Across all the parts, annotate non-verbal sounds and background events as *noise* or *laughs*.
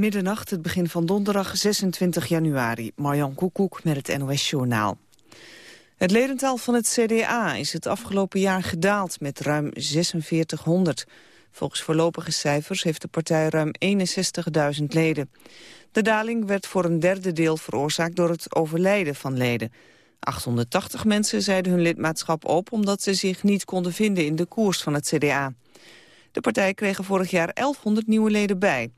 Middernacht, het begin van donderdag 26 januari. Marjan Koekoek met het NOS-journaal. Het ledental van het CDA is het afgelopen jaar gedaald met ruim 4600. Volgens voorlopige cijfers heeft de partij ruim 61.000 leden. De daling werd voor een derde deel veroorzaakt door het overlijden van leden. 880 mensen zeiden hun lidmaatschap op omdat ze zich niet konden vinden in de koers van het CDA. De partij kreeg vorig jaar 1100 nieuwe leden bij.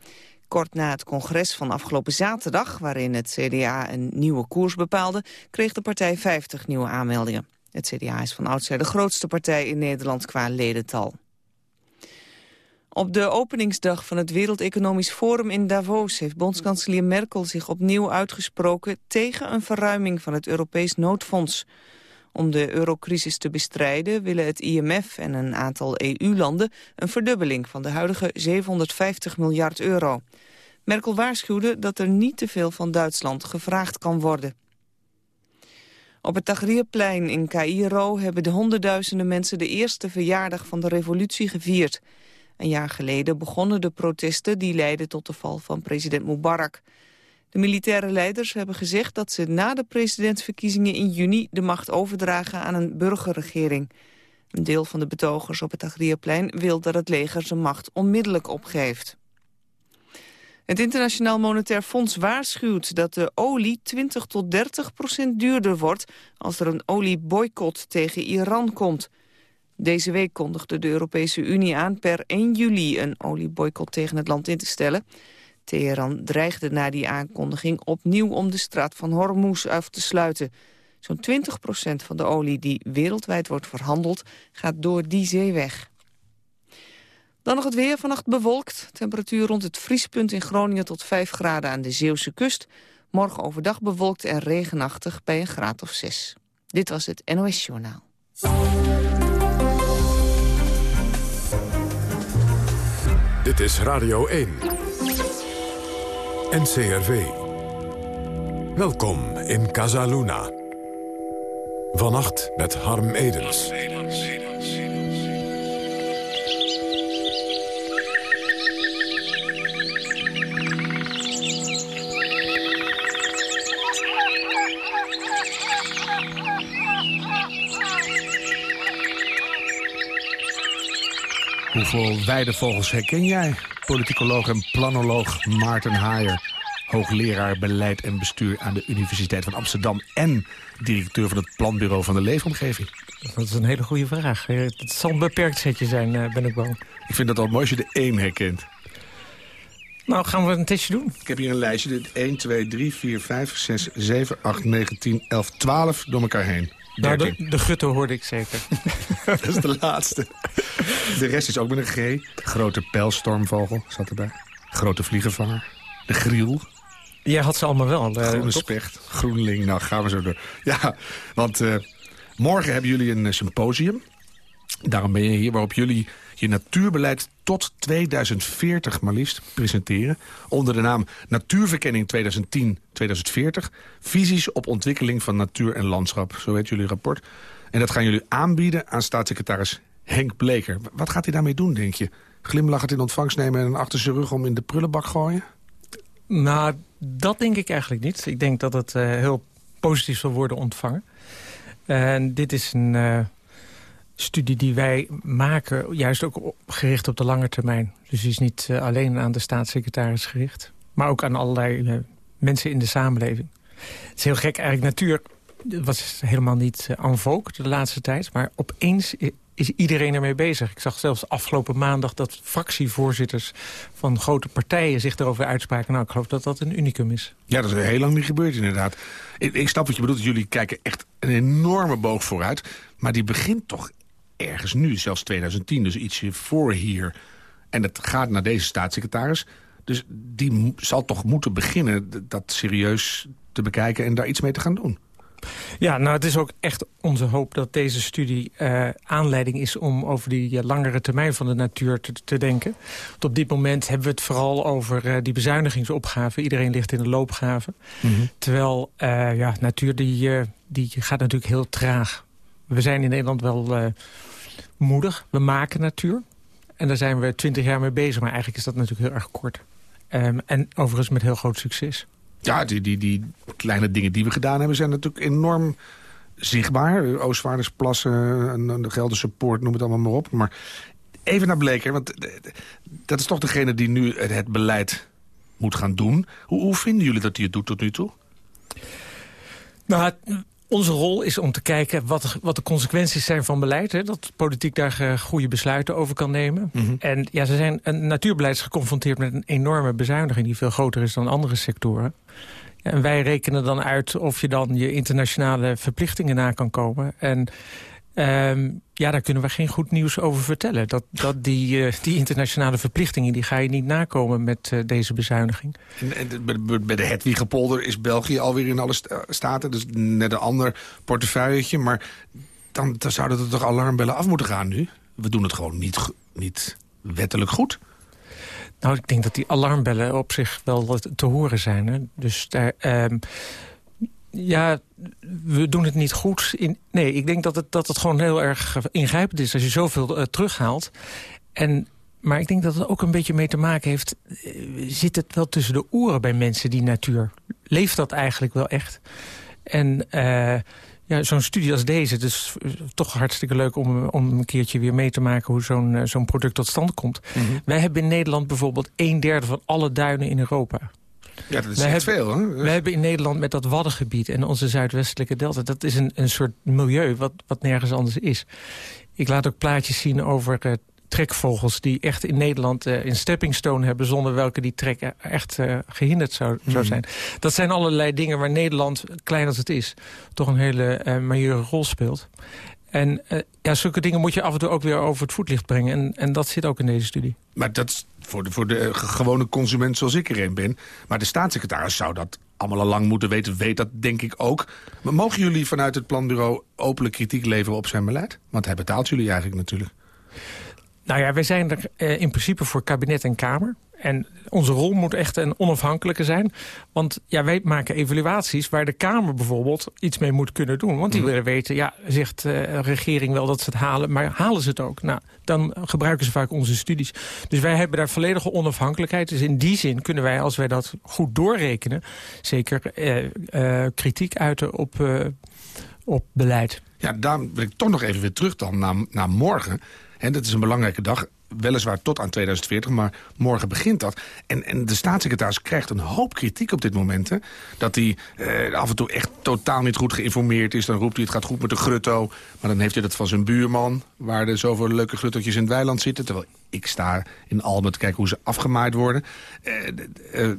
Kort na het congres van afgelopen zaterdag, waarin het CDA een nieuwe koers bepaalde, kreeg de partij 50 nieuwe aanmeldingen. Het CDA is van oudsher de grootste partij in Nederland qua ledental. Op de openingsdag van het Wereld Economisch Forum in Davos... heeft bondskanselier Merkel zich opnieuw uitgesproken... tegen een verruiming van het Europees noodfonds. Om de eurocrisis te bestrijden willen het IMF en een aantal EU-landen... een verdubbeling van de huidige 750 miljard euro. Merkel waarschuwde dat er niet te veel van Duitsland gevraagd kan worden. Op het Tahrirplein in Cairo hebben de honderdduizenden mensen... de eerste verjaardag van de revolutie gevierd... Een jaar geleden begonnen de protesten die leidden tot de val van president Mubarak. De militaire leiders hebben gezegd dat ze na de presidentsverkiezingen in juni de macht overdragen aan een burgerregering. Een deel van de betogers op het Tahrirplein wil dat het leger zijn macht onmiddellijk opgeeft. Het Internationaal Monetair Fonds waarschuwt dat de olie 20 tot 30 procent duurder wordt als er een olieboycott tegen Iran komt. Deze week kondigde de Europese Unie aan per 1 juli een olieboycott tegen het land in te stellen. Teheran dreigde na die aankondiging opnieuw om de straat van Hormuz af te sluiten. Zo'n 20% van de olie die wereldwijd wordt verhandeld gaat door die zee weg. Dan nog het weer, vannacht bewolkt. Temperatuur rond het vriespunt in Groningen tot 5 graden aan de Zeeuwse kust. Morgen overdag bewolkt en regenachtig bij een graad of 6. Dit was het NOS Journaal. Dit is Radio 1. NCRV. Welkom in Casaluna. Vannacht met Harm Edens. Hoeveel weidevogels herken jij? Politicoloog en planoloog Maarten Haaier. Hoogleraar beleid en bestuur aan de Universiteit van Amsterdam... en directeur van het Planbureau van de Leefomgeving. Dat is een hele goede vraag. Het zal een beperkt setje zijn, eh, ben ik bang. Ik vind dat al mooi als je de één herkent. Nou, gaan we een testje doen? Ik heb hier een lijstje. 1, 2, 3, 4, 5, 6, 7, 8, 9, 10, 11, 12 door elkaar heen. Nou, de, de gutte hoorde ik zeker. *laughs* dat is de laatste. De rest is ook met een G. Grote pijlstormvogel zat erbij. Grote vliegenvanger. De griel. Jij had ze allemaal wel. Uh, Groene specht. Groenling. Nou, gaan we zo door. Ja, want uh, morgen hebben jullie een symposium. Daarom ben je hier, waarop jullie je natuurbeleid tot 2040 maar liefst presenteren. Onder de naam Natuurverkenning 2010-2040. Visies op ontwikkeling van natuur en landschap. Zo heet jullie rapport. En dat gaan jullie aanbieden aan staatssecretaris Henk Bleker. Wat gaat hij daarmee doen, denk je? Glimlachend in ontvangst nemen en achter zijn rug om in de prullenbak gooien? Nou, dat denk ik eigenlijk niet. Ik denk dat het uh, heel positief zal worden ontvangen. En dit is een... Uh, studie die wij maken, juist ook gericht op de lange termijn. Dus die is niet uh, alleen aan de staatssecretaris gericht... maar ook aan allerlei uh, mensen in de samenleving. Het is heel gek, eigenlijk natuur was helemaal niet uh, de laatste tijd... maar opeens is iedereen ermee bezig. Ik zag zelfs afgelopen maandag dat fractievoorzitters van grote partijen zich erover uitspraken. Nou, ik geloof dat dat een unicum is. Ja, dat is heel lang niet gebeurd inderdaad. Ik, ik snap wat je bedoelt, jullie kijken echt een enorme boog vooruit. Maar die begint toch ergens nu, zelfs 2010, dus ietsje voor hier. En het gaat naar deze staatssecretaris. Dus die zal toch moeten beginnen dat serieus te bekijken... en daar iets mee te gaan doen. Ja, nou het is ook echt onze hoop dat deze studie uh, aanleiding is... om over die uh, langere termijn van de natuur te, te, denken. Want op dit moment hebben we het vooral over uh, die bezuinigingsopgave. Iedereen ligt in de loopgave. Mm -hmm. Terwijl ja, natuur die, die gaat natuurlijk heel traag. We zijn in Nederland wel moedig. We maken natuur. En daar zijn we twintig jaar mee bezig. Maar eigenlijk is dat natuurlijk heel erg kort. Ehm, en overigens met heel groot succes. Ja, die, die, die kleine dingen die we gedaan hebben zijn natuurlijk enorm zichtbaar. Oostvaardersplassen, en de Gelderse Poort, noem het allemaal maar op. Maar even naar Bleker, want dat is toch degene die nu het beleid moet gaan doen. Hoe, hoe vinden jullie dat hij het doet tot nu toe? Nou, onze rol is om te kijken wat, wat de consequenties zijn van beleid. Hè, dat politiek daar uh, goede besluiten over kan nemen. Mhm. En ja, ze zijn een natuurbeleid is geconfronteerd met een enorme bezuiniging... die veel groter is dan andere sectoren. En wij rekenen dan uit of je dan je internationale verplichtingen na kan komen. En Um, ja, daar kunnen we geen goed nieuws over vertellen. Dat, dat die, uh, die internationale verplichtingen die ga je niet nakomen met uh, deze bezuiniging. En, en bij de Hedwigepolder is België alweer in alle staten. Dus net een ander portefeuilletje. Maar dan, dan zouden er toch alarmbellen af moeten gaan nu? We doen het gewoon niet, niet wettelijk goed. Nou, ik denk dat die alarmbellen op zich wel te horen zijn. Hè? Dus daar... Um, ja, we doen het niet goed. In, nee, ik denk dat het, dat het gewoon heel erg ingrijpend is... als je zoveel uh, terughaalt. En, maar ik denk dat het ook een beetje mee te maken heeft... Uh, zit het wel tussen de oren bij mensen, die natuur? Leeft dat eigenlijk wel echt? En uh, ja, zo'n studie als deze, is toch hartstikke leuk... om, om een keertje weer mee te maken hoe zo'n zo'n product tot stand komt. Mm -hmm. Wij hebben in Nederland bijvoorbeeld een derde van alle duinen in Europa... Ja, dat is wij hebben, veel. Hè? We hebben in Nederland met dat Waddengebied en onze zuidwestelijke delta... dat is een, een soort milieu wat, wat nergens anders is. Ik laat ook plaatjes zien over uh, trekvogels... die echt in Nederland uh, een stepping stone hebben... zonder welke die trek echt uh, gehinderd zou, zou mhm. zijn. Dat zijn allerlei dingen waar Nederland, klein als het is... toch een hele majeure rol speelt. En ja, zulke dingen moet je af en toe ook weer over het voetlicht brengen. En, en dat zit ook in deze studie. Maar dat voor de, voor de gewone consument zoals ik er een ben. Maar de staatssecretaris zou dat allemaal al lang moeten weten. Weet dat denk ik ook. Maar mogen jullie vanuit het planbureau openlijk kritiek leveren op zijn beleid? Want hij betaalt jullie eigenlijk natuurlijk. Nou ja, wij zijn er uh, in principe voor kabinet en Kamer. En onze rol moet echt een onafhankelijke zijn. Want ja, wij maken evaluaties waar de Kamer bijvoorbeeld iets mee moet kunnen doen. Want die mhm. willen weten, ja, zegt de uh, regering wel dat ze het halen, maar halen ze het ook? Nou, dan gebruiken ze vaak onze studies. Dus wij hebben daar volledige onafhankelijkheid. Dus in die zin kunnen wij, als wij dat goed doorrekenen... zeker uh, uh, kritiek uiten op, op beleid. Ja, daar wil ik toch nog even weer terug dan naar, naar morgen. En dat is een belangrijke dag weliswaar tot aan 2040, maar morgen begint dat. En, en de staatssecretaris krijgt een hoop kritiek op dit moment. Dat hij eh, af en toe echt totaal niet goed geïnformeerd is. Dan roept hij het gaat goed met de grutto. Maar dan heeft hij dat van zijn buurman... waar er zoveel leuke gruttootjes in het weiland zitten. Terwijl ik sta in Almen te kijken hoe ze afgemaaid worden. Eh, eh,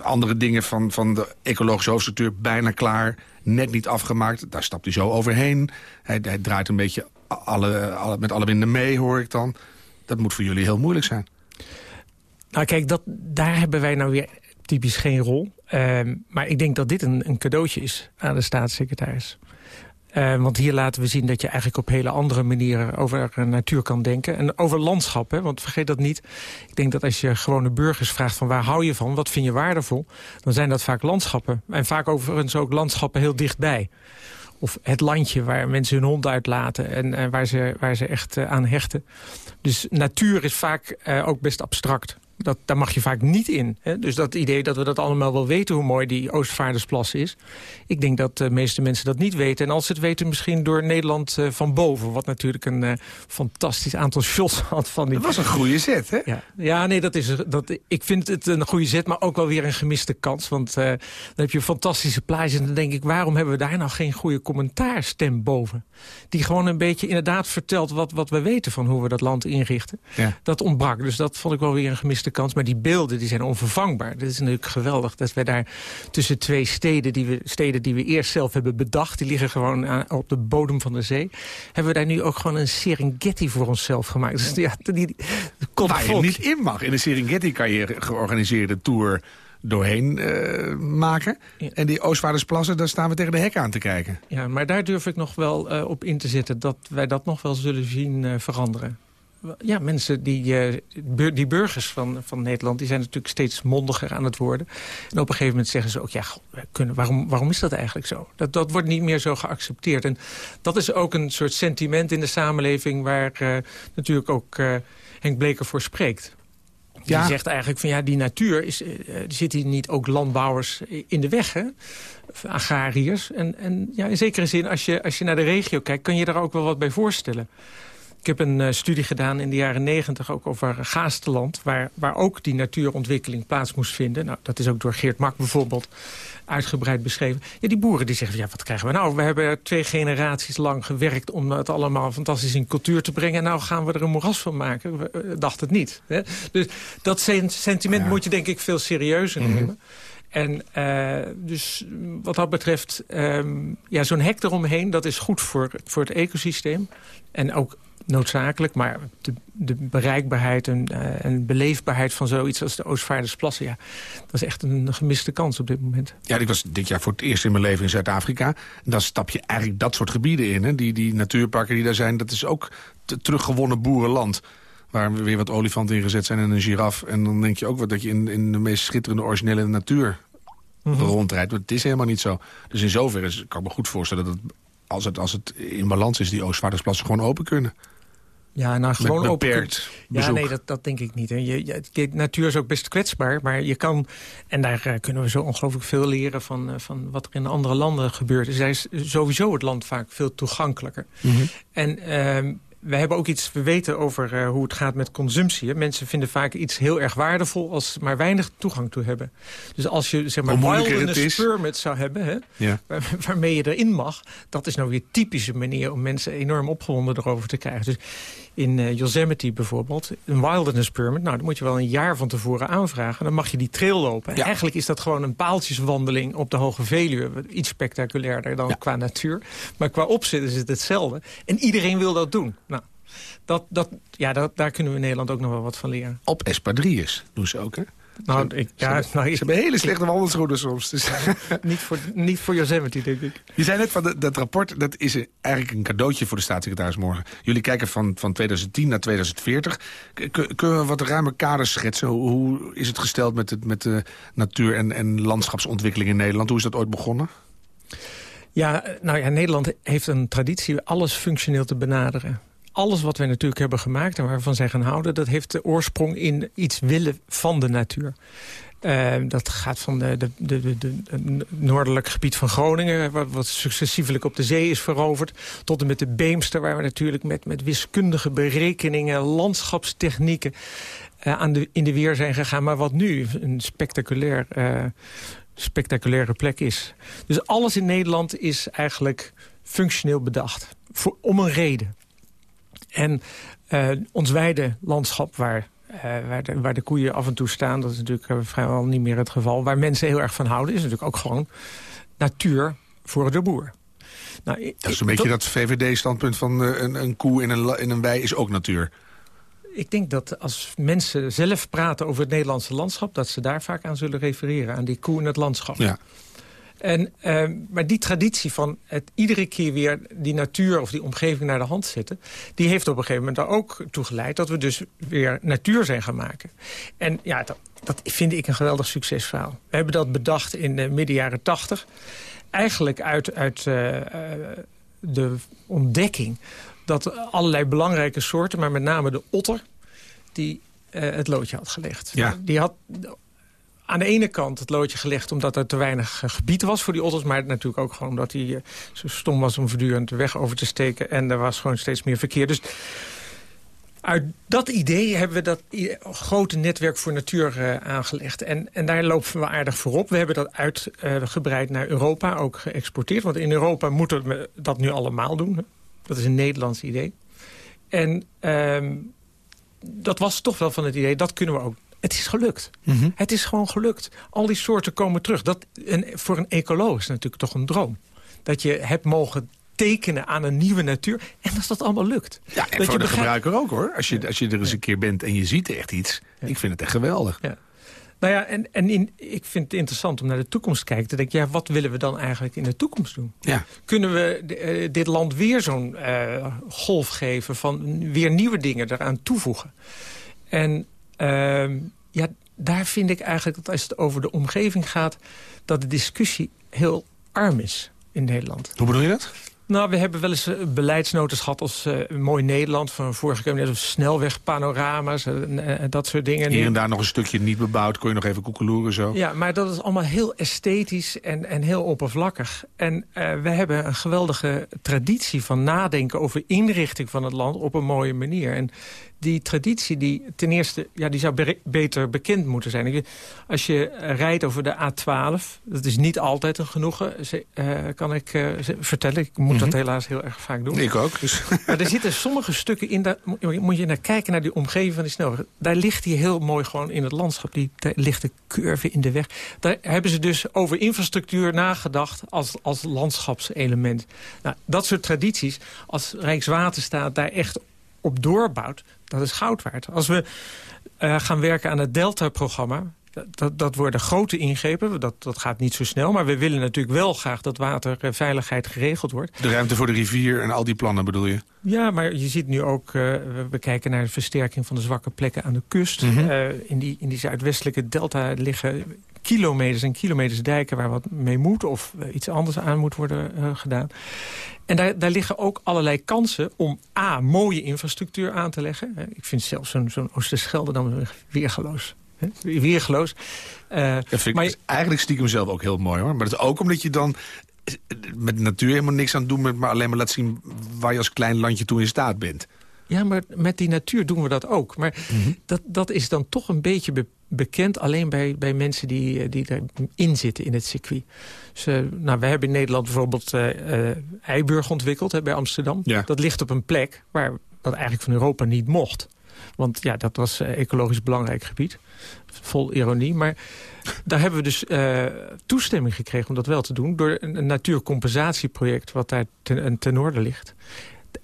andere dingen van, van de ecologische hoofdstructuur bijna klaar. Net niet afgemaakt. Daar stapt hij zo overheen. Hij, draait een beetje alle, met alle winden mee, hoor ik dan. Dat moet voor jullie heel moeilijk zijn. Nou kijk, dat, daar hebben wij nou weer typisch geen rol. Uh, maar ik denk dat dit een, een cadeautje is aan de staatssecretaris. Uh, want hier laten we zien dat je eigenlijk op hele andere manieren over natuur kan denken. En over landschap, hè, want vergeet dat niet. Ik denk dat als je gewone burgers vraagt van waar hou je van, wat vind je waardevol, dan zijn dat vaak landschappen. En vaak overigens ook landschappen heel dichtbij of het landje waar mensen hun hond uitlaten en, en waar, ze, waar ze echt uh, aan hechten. Dus natuur is vaak uh, ook best abstract. Dat, daar mag je vaak niet in. Hè? Dus dat idee dat we dat allemaal wel weten... hoe mooi die Oostvaardersplas is. Ik denk dat de meeste mensen dat niet weten. En als ze het weten misschien door Nederland uh, van boven... wat natuurlijk een uh, fantastisch aantal shots *laughs* had van die... Dat was een goede zet, hè? Ja, ja nee, dat is, dat, ik vind het een goede zet... maar ook wel weer een gemiste kans. Want uh, dan heb je fantastische plaatjes... en dan denk ik, waarom hebben we daar nou geen goede commentaarstem boven? Die gewoon een beetje inderdaad vertelt wat, wat we weten... van hoe we dat land inrichten. Ja. Dat ontbrak, dus dat vond ik wel weer een gemiste de kans. Maar die beelden die zijn onvervangbaar. Het is natuurlijk geweldig dat wij daar tussen twee steden... die we, steden die we eerst zelf hebben bedacht... die liggen gewoon aan, op de bodem van de zee... hebben we daar nu ook gewoon een Serengeti voor onszelf gemaakt. Dus ja, die, die, Waar je niet in mag. In de Serengeti kan je georganiseerde tour doorheen uh, maken. Ja. En die Oostvaardersplassen, daar staan we tegen de hek aan te kijken. Ja, maar daar durf ik nog wel uh, op in te zetten... dat wij dat nog wel zullen zien uh, veranderen ja, mensen, die, uh, die burgers van, van Nederland... die zijn natuurlijk steeds mondiger aan het worden. En op een gegeven moment zeggen ze ook... ja, kunnen, waarom, waarom is dat eigenlijk zo? Dat, dat wordt niet meer zo geaccepteerd. En dat is ook een soort sentiment in de samenleving... waar uh, natuurlijk ook uh, Henk Bleker voor spreekt. Die zegt eigenlijk van ja, die natuur, is, uh, zitten hier niet ook landbouwers in de weg, hè? agrariërs. En, en ja, in zekere zin, als je, als je naar de regio kijkt, kan je daar ook wel wat bij voorstellen. Ik heb een uh, studie gedaan in de jaren negentig ook over Gaasteland... Waar, waar ook die natuurontwikkeling plaats moest vinden. Nou, dat is ook door Geert Mak bijvoorbeeld uitgebreid beschreven. Ja, die boeren die zeggen, ja, wat krijgen we nou? We hebben twee generaties lang gewerkt om het allemaal fantastisch in cultuur te brengen. En nou gaan we er een moeras van maken. We uh, dachten het niet. Hè? Dus dat sentiment ja. moet je denk ik veel serieuzer nemen. Mm -hmm. En uh, dus wat dat betreft, um, ja, zo'n hek eromheen... dat is goed voor, voor het ecosysteem. En ook noodzakelijk, maar de, de bereikbaarheid en, uh, en beleefbaarheid van zoiets als de Oostvaardersplassen... ja, dat is echt een gemiste kans op dit moment. Ja, ik was dit jaar voor het eerst in mijn leven in Zuid-Afrika. Dan stap je eigenlijk dat soort gebieden in. Hè? Die, die natuurparken die daar zijn, dat is ook teruggewonnen boerenland waar weer wat olifanten ingezet zijn en een giraf. En dan denk je ook wat dat je in, in de meest schitterende originele natuur mm -hmm. rondrijdt. Maar het is helemaal niet zo. Dus in zoverre kan ik me goed voorstellen dat het, als, het, als het in balans is... die Oostvaardersplassen gewoon open kunnen. Ja, nou gewoon Met open. beperkt Ja, nee, dat, dat denk ik niet. Hè. Je, je, de natuur is ook best kwetsbaar, maar je kan... en daar uh, kunnen we zo ongelooflijk veel leren van, uh, van wat er in andere landen gebeurt. Dus daar is sowieso het land vaak veel toegankelijker. Mm -hmm. En... We hebben ook iets, we weten over uh, hoe het gaat met consumptie. Mensen vinden vaak iets heel erg waardevol als ze maar weinig toegang toe hebben. Dus als je zeg maar wilderness permit zou hebben, hè, ja. waar, waarmee je erin mag... dat is nou weer typische manier om mensen enorm opgewonden erover te krijgen. Dus in uh, Yosemite bijvoorbeeld, een wilderness permit... nou, dan moet je wel een jaar van tevoren aanvragen. Dan mag je die trail lopen. Ja. Eigenlijk is dat gewoon een paaltjeswandeling op de Hoge Veluwe. Iets spectaculairder dan ja. qua natuur. Maar qua opzet is het hetzelfde. En iedereen wil dat doen. Nou, dat, dat, ja, dat, daar kunnen we in Nederland ook nog wel wat van leren. Op Espadrilles doen ze ook, hè? Nou, ik, ja, ze, nou, ze hebben hele slechte wandelschoenen soms. Dus. *laughs* niet, voor, niet voor Yosemite, denk ik. Je zei net van de, dat rapport, dat is eigenlijk een cadeautje voor de staatssecretaris morgen. Jullie kijken van, van 2010 naar 2040. K kunnen we wat ruimer kaders schetsen? Hoe, hoe, is het gesteld met, het, met de natuur- en, en landschapsontwikkeling in Nederland? Hoe is dat ooit begonnen? Ja, nou ja, Nederland heeft een traditie alles functioneel te benaderen alles wat wij natuurlijk hebben gemaakt en waarvan zij gaan houden... dat heeft de oorsprong in iets willen van de natuur. Uh, dat gaat van de, de, de, de, noordelijk gebied van Groningen... Wat, wat, successievelijk op de zee is veroverd... tot en met de Beemster, waar we natuurlijk met, met wiskundige berekeningen... landschapstechnieken uh, aan de, in de weer zijn gegaan. Maar wat nu een spectaculair... Uh, spectaculaire plek is. Dus alles in Nederland is eigenlijk functioneel bedacht. Voor, om een reden. En uh, ons weidelandschap waar, uh, waar, de, waar de koeien af en toe staan... dat is natuurlijk uh, vrijwel niet meer het geval. Waar mensen heel erg van houden is natuurlijk ook gewoon natuur voor de boer. Nou, dat is een beetje dat VVD-standpunt van een, een koe in een, in een wei is ook natuur. Ik denk dat als mensen zelf praten over het Nederlandse landschap... dat ze daar vaak aan zullen refereren, aan die koe in het landschap. Ja. En, uh, maar die traditie van het iedere keer weer die natuur of die omgeving naar de hand zetten... die heeft op een gegeven moment er ook toe geleid dat we dus weer natuur zijn gaan maken. En ja, dat, dat vind ik een geweldig succesverhaal. We hebben dat bedacht in de midden jaren tachtig. Eigenlijk uit, uit uh, de ontdekking dat allerlei belangrijke soorten... maar met name de otter, die uh, het loodje had gelegd. Ja. Die had aan de ene kant het loodje gelegd omdat er te weinig uh, gebied was voor die otters. Maar natuurlijk ook gewoon omdat hij uh, zo stom was om voortdurend de weg over te steken. En er was gewoon steeds meer verkeer. Dus uit dat idee hebben we dat grote netwerk voor natuur uh, aangelegd. En, en daar lopen we aardig voorop. We hebben dat uitgebreid naar Europa, ook geëxporteerd. Want in Europa moeten we dat nu allemaal doen. Dat is een Nederlands idee. En um, dat was toch wel van het idee, dat kunnen we ook het is gelukt. Mm -hmm. Het is gewoon gelukt. Al die soorten komen terug. Dat, en voor een ecoloog is natuurlijk toch een droom. Dat je hebt mogen tekenen aan een nieuwe natuur. En dat dat allemaal lukt. Ja, en dat voor je de gebruiker ook hoor. Als je, als je er eens een keer bent en je ziet echt iets. Ja. Ik vind het echt geweldig. Ja. Nou ja, en, en in, ik vind het interessant om naar de toekomst te kijken. Te denken, ja, wat willen we dan eigenlijk in de toekomst doen? Ja. Kunnen we uh, dit land weer zo'n uh, golf geven van weer nieuwe dingen eraan toevoegen? En ja, daar vind ik eigenlijk dat als het over de omgeving gaat... dat de discussie heel arm is in Nederland. Hoe bedoel je dat? Nou, we hebben wel eens uh, beleidsnotes gehad als uh, Mooi Nederland... van vorige kabinet, of snelwegpanorama's en dat soort dingen. Hier en daar nog een stukje niet bebouwd, kon je nog even koekeloeren zo. Ja, maar dat is allemaal heel esthetisch en, en heel oppervlakkig. En we hebben een geweldige traditie van nadenken over inrichting van het land... op een mooie manier. En die traditie die ten eerste ja, die zou beter bekend moeten zijn. Als je rijdt over de A12, dat is niet altijd een genoegen, uh, kan ik uh, vertellen. Ik moet dat mhm. helaas heel erg vaak doen. Ik ook. Dus. Maar er zitten sommige stukken in, daar moet je naar kijken naar die omgeving van die snelweg. Daar ligt die heel mooi gewoon in het landschap. Die, daar ligt de curve in de weg. Daar hebben ze dus over infrastructuur nagedacht als, als landschapselement. Nou, dat soort tradities, als Rijkswaterstaat daar echt op doorbouwt, dat is goud waard. Als we uh, gaan werken aan het Delta-programma... Dat, dat worden grote ingrepen, dat, dat gaat niet zo snel. Maar we willen natuurlijk wel graag dat waterveiligheid geregeld wordt. De ruimte voor de rivier en al die plannen bedoel je? Ja, maar je ziet nu ook, uh, we kijken naar de versterking van de zwakke plekken aan de kust. Mm in, die, in die zuidwestelijke delta liggen kilometers en kilometers dijken waar wat mee moet... of iets anders aan moet worden uh, gedaan. En daar, daar liggen ook allerlei kansen om A, mooie infrastructuur aan te leggen. Ik vind zelfs zo'n zo'n Oosterschelde dan weergeloos. Weergeloos. Uh, dat vind ik maar, eigenlijk stiekem zelf ook heel mooi hoor. Maar dat is ook omdat je dan met de natuur helemaal niks aan doet... maar alleen maar laat zien waar je als klein landje toe in staat bent. Ja, maar met die natuur doen we dat ook. Maar mhm. dat, dat is dan toch een beetje bekend alleen bij, bij mensen die, eh, die erin zitten in het circuit. Dus, uh, nou, we hebben in Nederland bijvoorbeeld uh, Eiburg ontwikkeld hè, bij Amsterdam. Ja. Dat ligt op een plek waar dat eigenlijk van Europa niet mocht. Want ja, dat was ecologisch belangrijk gebied. Vol ironie. Maar daar hebben we dus toestemming gekregen om dat wel te doen... door een, natuurcompensatieproject wat daar ten, ten noorden ligt.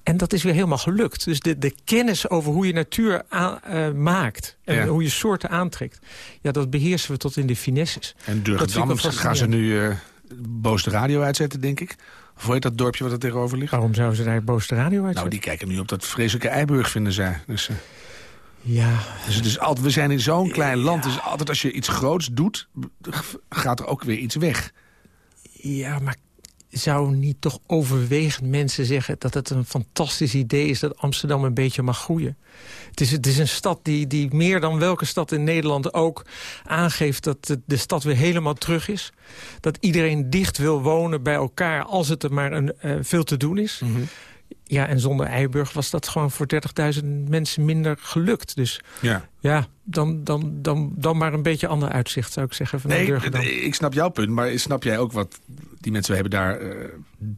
En dat is weer helemaal gelukt. Dus de, de kennis over hoe je natuur uh, maakt... en hoe je soorten aantrekt... ja, dat beheersen we tot in de finesses. En Durgedam gaan ze nu uh, boos de radio uitzetten, denk ik? Of heet dat dorpje wat er tegenover ligt? Waarom zouden ze daar boos de radio uitzetten? Nou, die kijken nu op dat vreselijke Eiburg, vinden zij. Dus, uh, ja. Dus het is altijd, we zijn in zo'n klein land. Dus altijd als je iets groots doet, gaat er ook weer iets weg. Ja, maar zou niet toch overwegend mensen zeggen... dat het een fantastisch idee is dat Amsterdam een beetje mag groeien? Het is, het is een stad die, die meer dan welke stad in Nederland ook aangeeft... dat de, stad weer helemaal terug is. Dat iedereen dicht wil wonen bij elkaar als het er maar een, uh, veel te doen is. Mhm. Ja, en zonder Eiburg was dat gewoon voor 30.000 mensen minder gelukt. Dus ja, ja dan, dan, dan, dan maar een beetje ander uitzicht, zou ik zeggen. Van nee, ik snap jouw punt, maar snap jij ook wat... Die mensen hebben daar uh,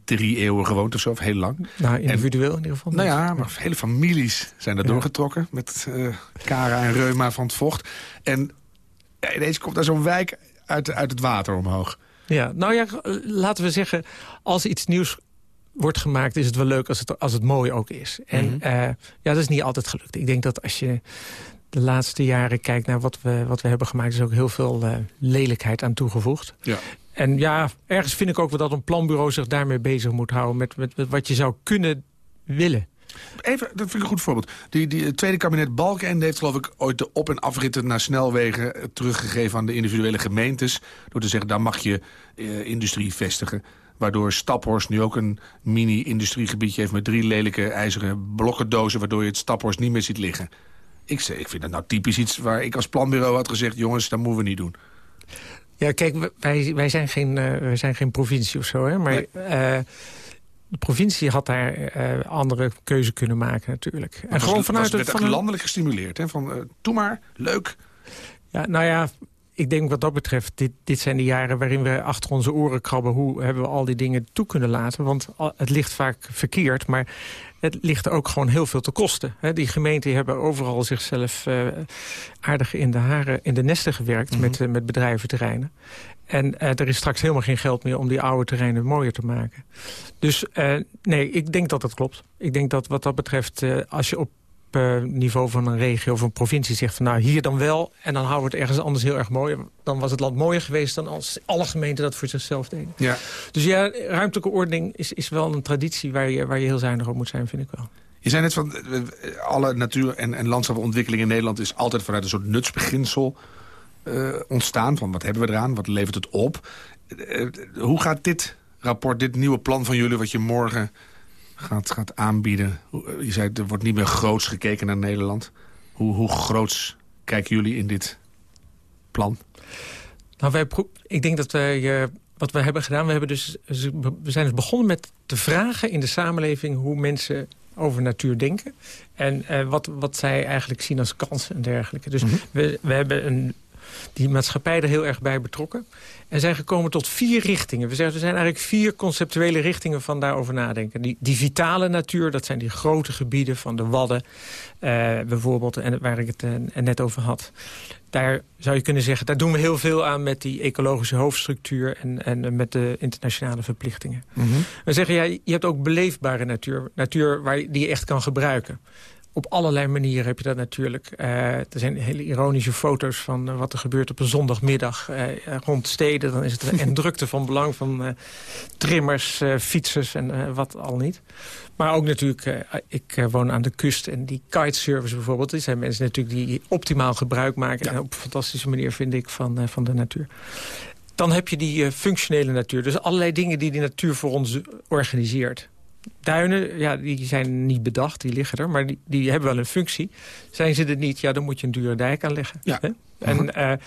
drie eeuwen gewoond of zo, of heel lang. Nou, individueel in ieder geval. Nou ja, maar hele families zijn er doorgetrokken... met uh, Kara en Reuma van het vocht. En ja, ineens komt daar zo'n wijk uit, uit het water omhoog. Ja, nou ja, laten we zeggen, als iets nieuws wordt gemaakt, is het wel leuk als het, als het mooi ook is. En mhm. eh, ja, dat is niet altijd gelukt. Ik denk dat als je de laatste jaren kijkt naar wat we, wat we hebben gemaakt... is ook heel veel uh, lelijkheid aan toegevoegd. Ja. En ja, ergens vind ik ook wel dat een planbureau zich daarmee bezig moet houden... met, met, met wat je zou kunnen willen. Even, dat vind ik een goed voorbeeld. Die, die, het tweede kabinet Balkenende heeft geloof ik ooit de op- en afritten naar snelwegen teruggegeven aan de individuele gemeentes. Door te zeggen, daar mag je industrie vestigen. Waardoor Staphorst nu ook een mini-industriegebiedje heeft... met drie lelijke ijzeren blokkendozen... waardoor je het Staphorst niet meer ziet liggen. Ik, zeg, ik vind dat nou typisch iets waar ik als planbureau had gezegd... jongens, dat moeten we niet doen. Ja, kijk, wij, wij, zijn, geen, uh, wij zijn geen provincie of zo, hè? Maar uh, de provincie had daar uh, andere keuze kunnen maken natuurlijk. en gewoon vanuit het... van landelijk gestimuleerd, hè? Van, doe maar, leuk. Ja, nou ja, ik denk wat dat betreft, dit, dit zijn de jaren waarin we achter onze oren krabben. Hoe hebben we al die dingen toe kunnen laten? Want het ligt vaak verkeerd, maar het ligt ook gewoon heel veel te kosten. Die gemeenten hebben overal zichzelf uh, aardig in de, haren, in de nesten gewerkt mhm. met, uh, met bedrijventerreinen. En uh, er is straks helemaal geen geld meer om die oude terreinen mooier te maken. Dus nee, ik denk dat dat klopt. Ik denk dat wat dat betreft, als je op uh, niveau van een regio of een provincie zegt... van nou, hier dan wel en dan houden we het ergens anders heel erg mooi. Dan was het land mooier geweest dan als alle gemeenten dat voor zichzelf deden. Ja. Dus ja, ruimtelijke ordening is, is wel een traditie waar je, waar je heel zuinig op moet zijn, vind ik wel. Je zei net van, eh, alle natuur- en, en landschapsontwikkeling in Nederland... is altijd vanuit een soort nutsbeginsel uh, ontstaan. Van wat hebben we eraan, wat levert het op? hoe gaat dit rapport, dit nieuwe plan van jullie... wat je morgen gaat, gaat aanbieden. Je zei, er wordt niet meer groots gekeken naar Nederland. Hoe, hoe groots kijken jullie in dit plan? Nou, wij ik denk dat wij, uh, wat we hebben gedaan... We, hebben dus, we zijn dus begonnen met te vragen in de samenleving... hoe mensen over natuur denken. En uh, wat, wat zij eigenlijk zien als kansen en dergelijke. Dus mhm. we, we hebben een die maatschappij er heel erg bij betrokken. En zijn gekomen tot vier richtingen. We zeggen, er zijn eigenlijk vier conceptuele richtingen van daarover nadenken. Die, die vitale natuur, dat zijn die grote gebieden van de Wadden. Uh, bijvoorbeeld, en waar ik het uh, net over had. Daar zou je kunnen zeggen, daar doen we heel veel aan met die ecologische hoofdstructuur en, en met de internationale verplichtingen. Mm -hmm. We zeggen, ja, je hebt ook beleefbare natuur. Natuur waar, die je echt kan gebruiken op allerlei manieren heb je dat natuurlijk. Uh, er zijn hele ironische foto's van uh, wat er gebeurt op een zondagmiddag uh, rond steden. Dan is het een *laughs* drukte van belang van trimmers, fietsers en wat al niet. Maar ook natuurlijk, ik woon aan de kust en die kitesurfers bijvoorbeeld. Die zijn mensen natuurlijk die optimaal gebruik maken. En op een fantastische manier vind ik van, van de natuur. Dan heb je die functionele natuur. Dus allerlei dingen die die natuur voor ons organiseert duinen, ja, die zijn niet bedacht, die liggen er. Maar die, die hebben wel een functie. Zijn ze er niet, ja, dan moet je een dure dijk aanleggen. Ja. Hè? En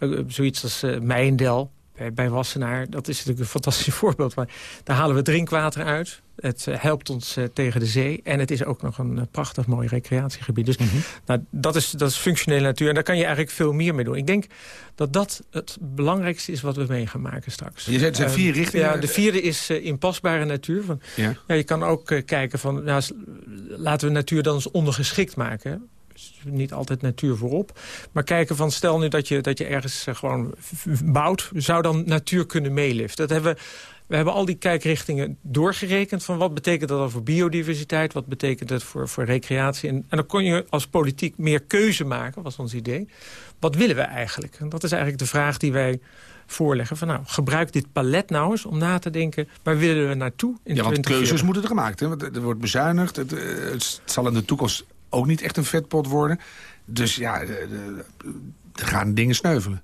uh, zoiets als uh, Meijendel bij, bij Wassenaar, dat is natuurlijk een fantastisch *laughs* voorbeeld. Maar daar halen we drinkwater uit. Het eh, helpt ons eh, tegen de zee. En het is ook nog een eh, prachtig mooi recreatiegebied. Dus mhm. nou, dat, is, dat is functionele natuur. En daar kan je eigenlijk veel meer mee doen. Ik denk dat dat het belangrijkste is wat we mee gaan maken straks. Je zegt er zijn vier richtingen. Ja, de vierde is inpasbare natuur. Van, ja. ja. je kan ook kijken van, nou, laten we natuur dan eens ondergeschikt maken niet altijd natuur voorop. Maar kijken van, stel nu dat je, dat je ergens gewoon bouwt... zou dan natuur kunnen meeliften? Dat hebben we we hebben al die kijkrichtingen doorgerekend... van wat betekent dat dan voor biodiversiteit, wat betekent dat voor, voor recreatie. En, en dan kon je als politiek meer keuze maken, was ons idee. Wat willen we eigenlijk? En dat is eigenlijk de vraag die wij voorleggen. Van, nou, gebruik dit palet nou eens om na te denken... waar willen we naartoe in Ja, want keuzes moeten er gemaakt. Hè? Er wordt bezuinigd. Het, eh, het, zal in de toekomst ook niet echt een vetpot worden. Dus ja, er gaan dingen sneuvelen.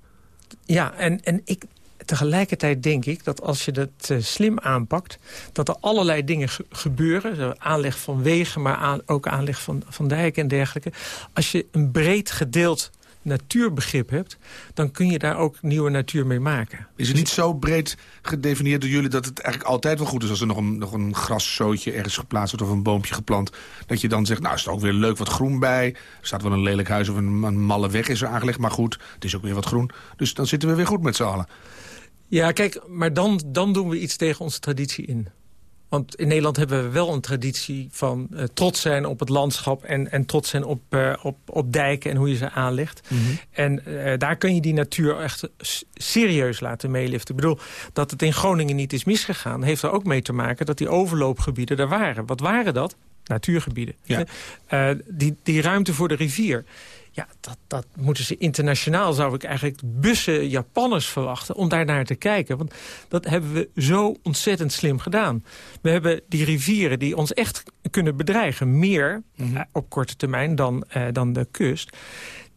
Ja, en, en ik, tegelijkertijd denk ik dat als je dat uh, slim aanpakt... dat er allerlei dingen gebeuren. Zo aanleg van wegen, maar aan, ook aanleg van, van dijken en dergelijke. Als je een breed gedeeld natuurbegrip hebt... dan kun je daar ook nieuwe natuur mee maken. Is het niet zo breed gedefinieerd door jullie... dat het eigenlijk altijd wel goed is als er nog een, nog een graszootje ergens geplaatst wordt... of een boompje geplant, dat je dan zegt... nou, is er ook weer leuk wat groen bij. Er staat wel een lelijk huis of een, een malle weg is er aangelegd... maar goed, het is ook weer wat groen. Dus dan zitten we weer goed met z'n allen. Ja, kijk, maar dan, dan doen we iets tegen onze traditie in. Want in Nederland hebben we wel een traditie van uh, trots zijn op het landschap... en, en trots zijn op, uh, op, op dijken en hoe je ze aanlegt. Mm -hmm. En uh, daar kun je die natuur echt serieus laten meeliften. Ik bedoel, dat het in Groningen niet is misgegaan... heeft er ook mee te maken dat die overloopgebieden er waren. Wat waren dat? Natuurgebieden. Ja. die, die ruimte voor de rivier. Ja, dat, dat moeten ze internationaal, zou ik eigenlijk bussen Japanners verwachten... om daar naar te kijken. Want dat hebben we zo ontzettend slim gedaan. We hebben die rivieren die ons echt kunnen bedreigen... meer mhm. eh, op korte termijn dan, uh, dan de kust.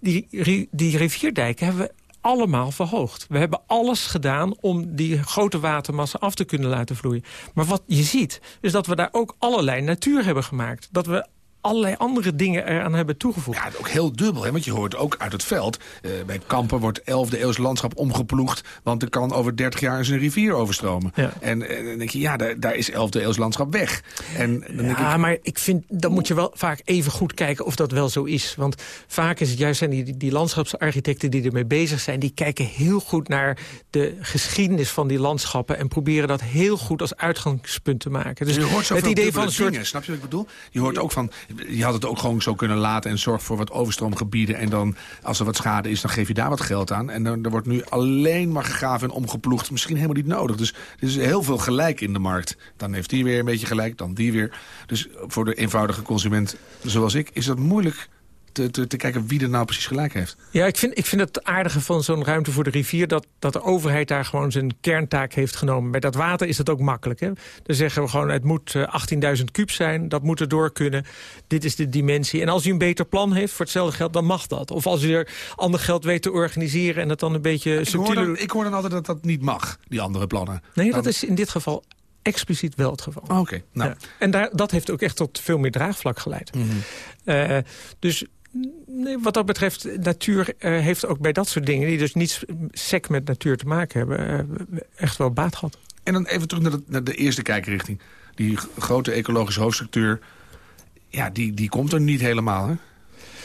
Die, die rivierdijken hebben we allemaal verhoogd. We hebben alles gedaan om die grote watermassa af te kunnen laten vloeien. Maar wat je ziet, is dat we daar ook allerlei natuur hebben gemaakt. Dat we allerlei andere dingen eraan hebben toegevoegd. Ja, ook heel dubbel, hè? want je hoort ook uit het veld... Uh, bij Kampen wordt 11e eeuws landschap omgeploegd... want er kan over 30 jaar eens een rivier overstromen. Ja. En, en, dan denk je, ja, daar, daar is 11e eeuws landschap weg. En dan ja, denk ik, maar ik vind, dan moet je wel vaak even goed kijken of dat wel zo is. Want vaak is het juist zijn die, die landschapsarchitecten die ermee bezig zijn... die kijken heel goed naar de geschiedenis van die landschappen... en proberen dat heel goed als uitgangspunt te maken. Dus je hoort het idee van soort... Dingen, snap je wat ik bedoel? Je hoort ook van je had het ook gewoon zo kunnen laten... en zorg voor wat overstroomgebieden. En dan, als er wat schade is, dan geef je daar wat geld aan. En dan er wordt nu alleen maar gegraven en omgeploegd. Misschien helemaal niet nodig. Dus er is heel veel gelijk in de markt. Dan heeft die weer een beetje gelijk, dan die weer. Dus voor de eenvoudige consument zoals ik... is dat moeilijk te, te, te, kijken wie er nou precies gelijk heeft. Ja, ik vind, ik vind het aardige van zo'n ruimte voor de rivier... Dat, dat de overheid daar gewoon zijn kerntaak heeft genomen. Bij dat water is dat ook makkelijk. Hè? Dan zeggen we gewoon, het moet 18.000 eh, kuub zijn. Dat moet er door kunnen. Dit is de dimensie. En als u een beter plan heeft voor hetzelfde geld, dan mag dat. Of als u er ander geld weet te organiseren... en dat dan een beetje ik subtieler... Hoor dan, ik hoor dan altijd dat dat niet mag, die andere plannen. Nee, dat is in dit geval expliciet wel het geval. Oké, nou. Ja. En daar, dat heeft ook echt tot veel meer draagvlak geleid. Mhm. Eh, dus nee, wat dat betreft, natuur eh, heeft ook bij dat soort dingen... die dus niet sec met natuur te maken hebben... eh, echt wel baat gehad. En dan even terug naar de, naar de eerste kijkrichting. Die grote ecologische hoofdstructuur, ja, die, die komt er niet helemaal, hè?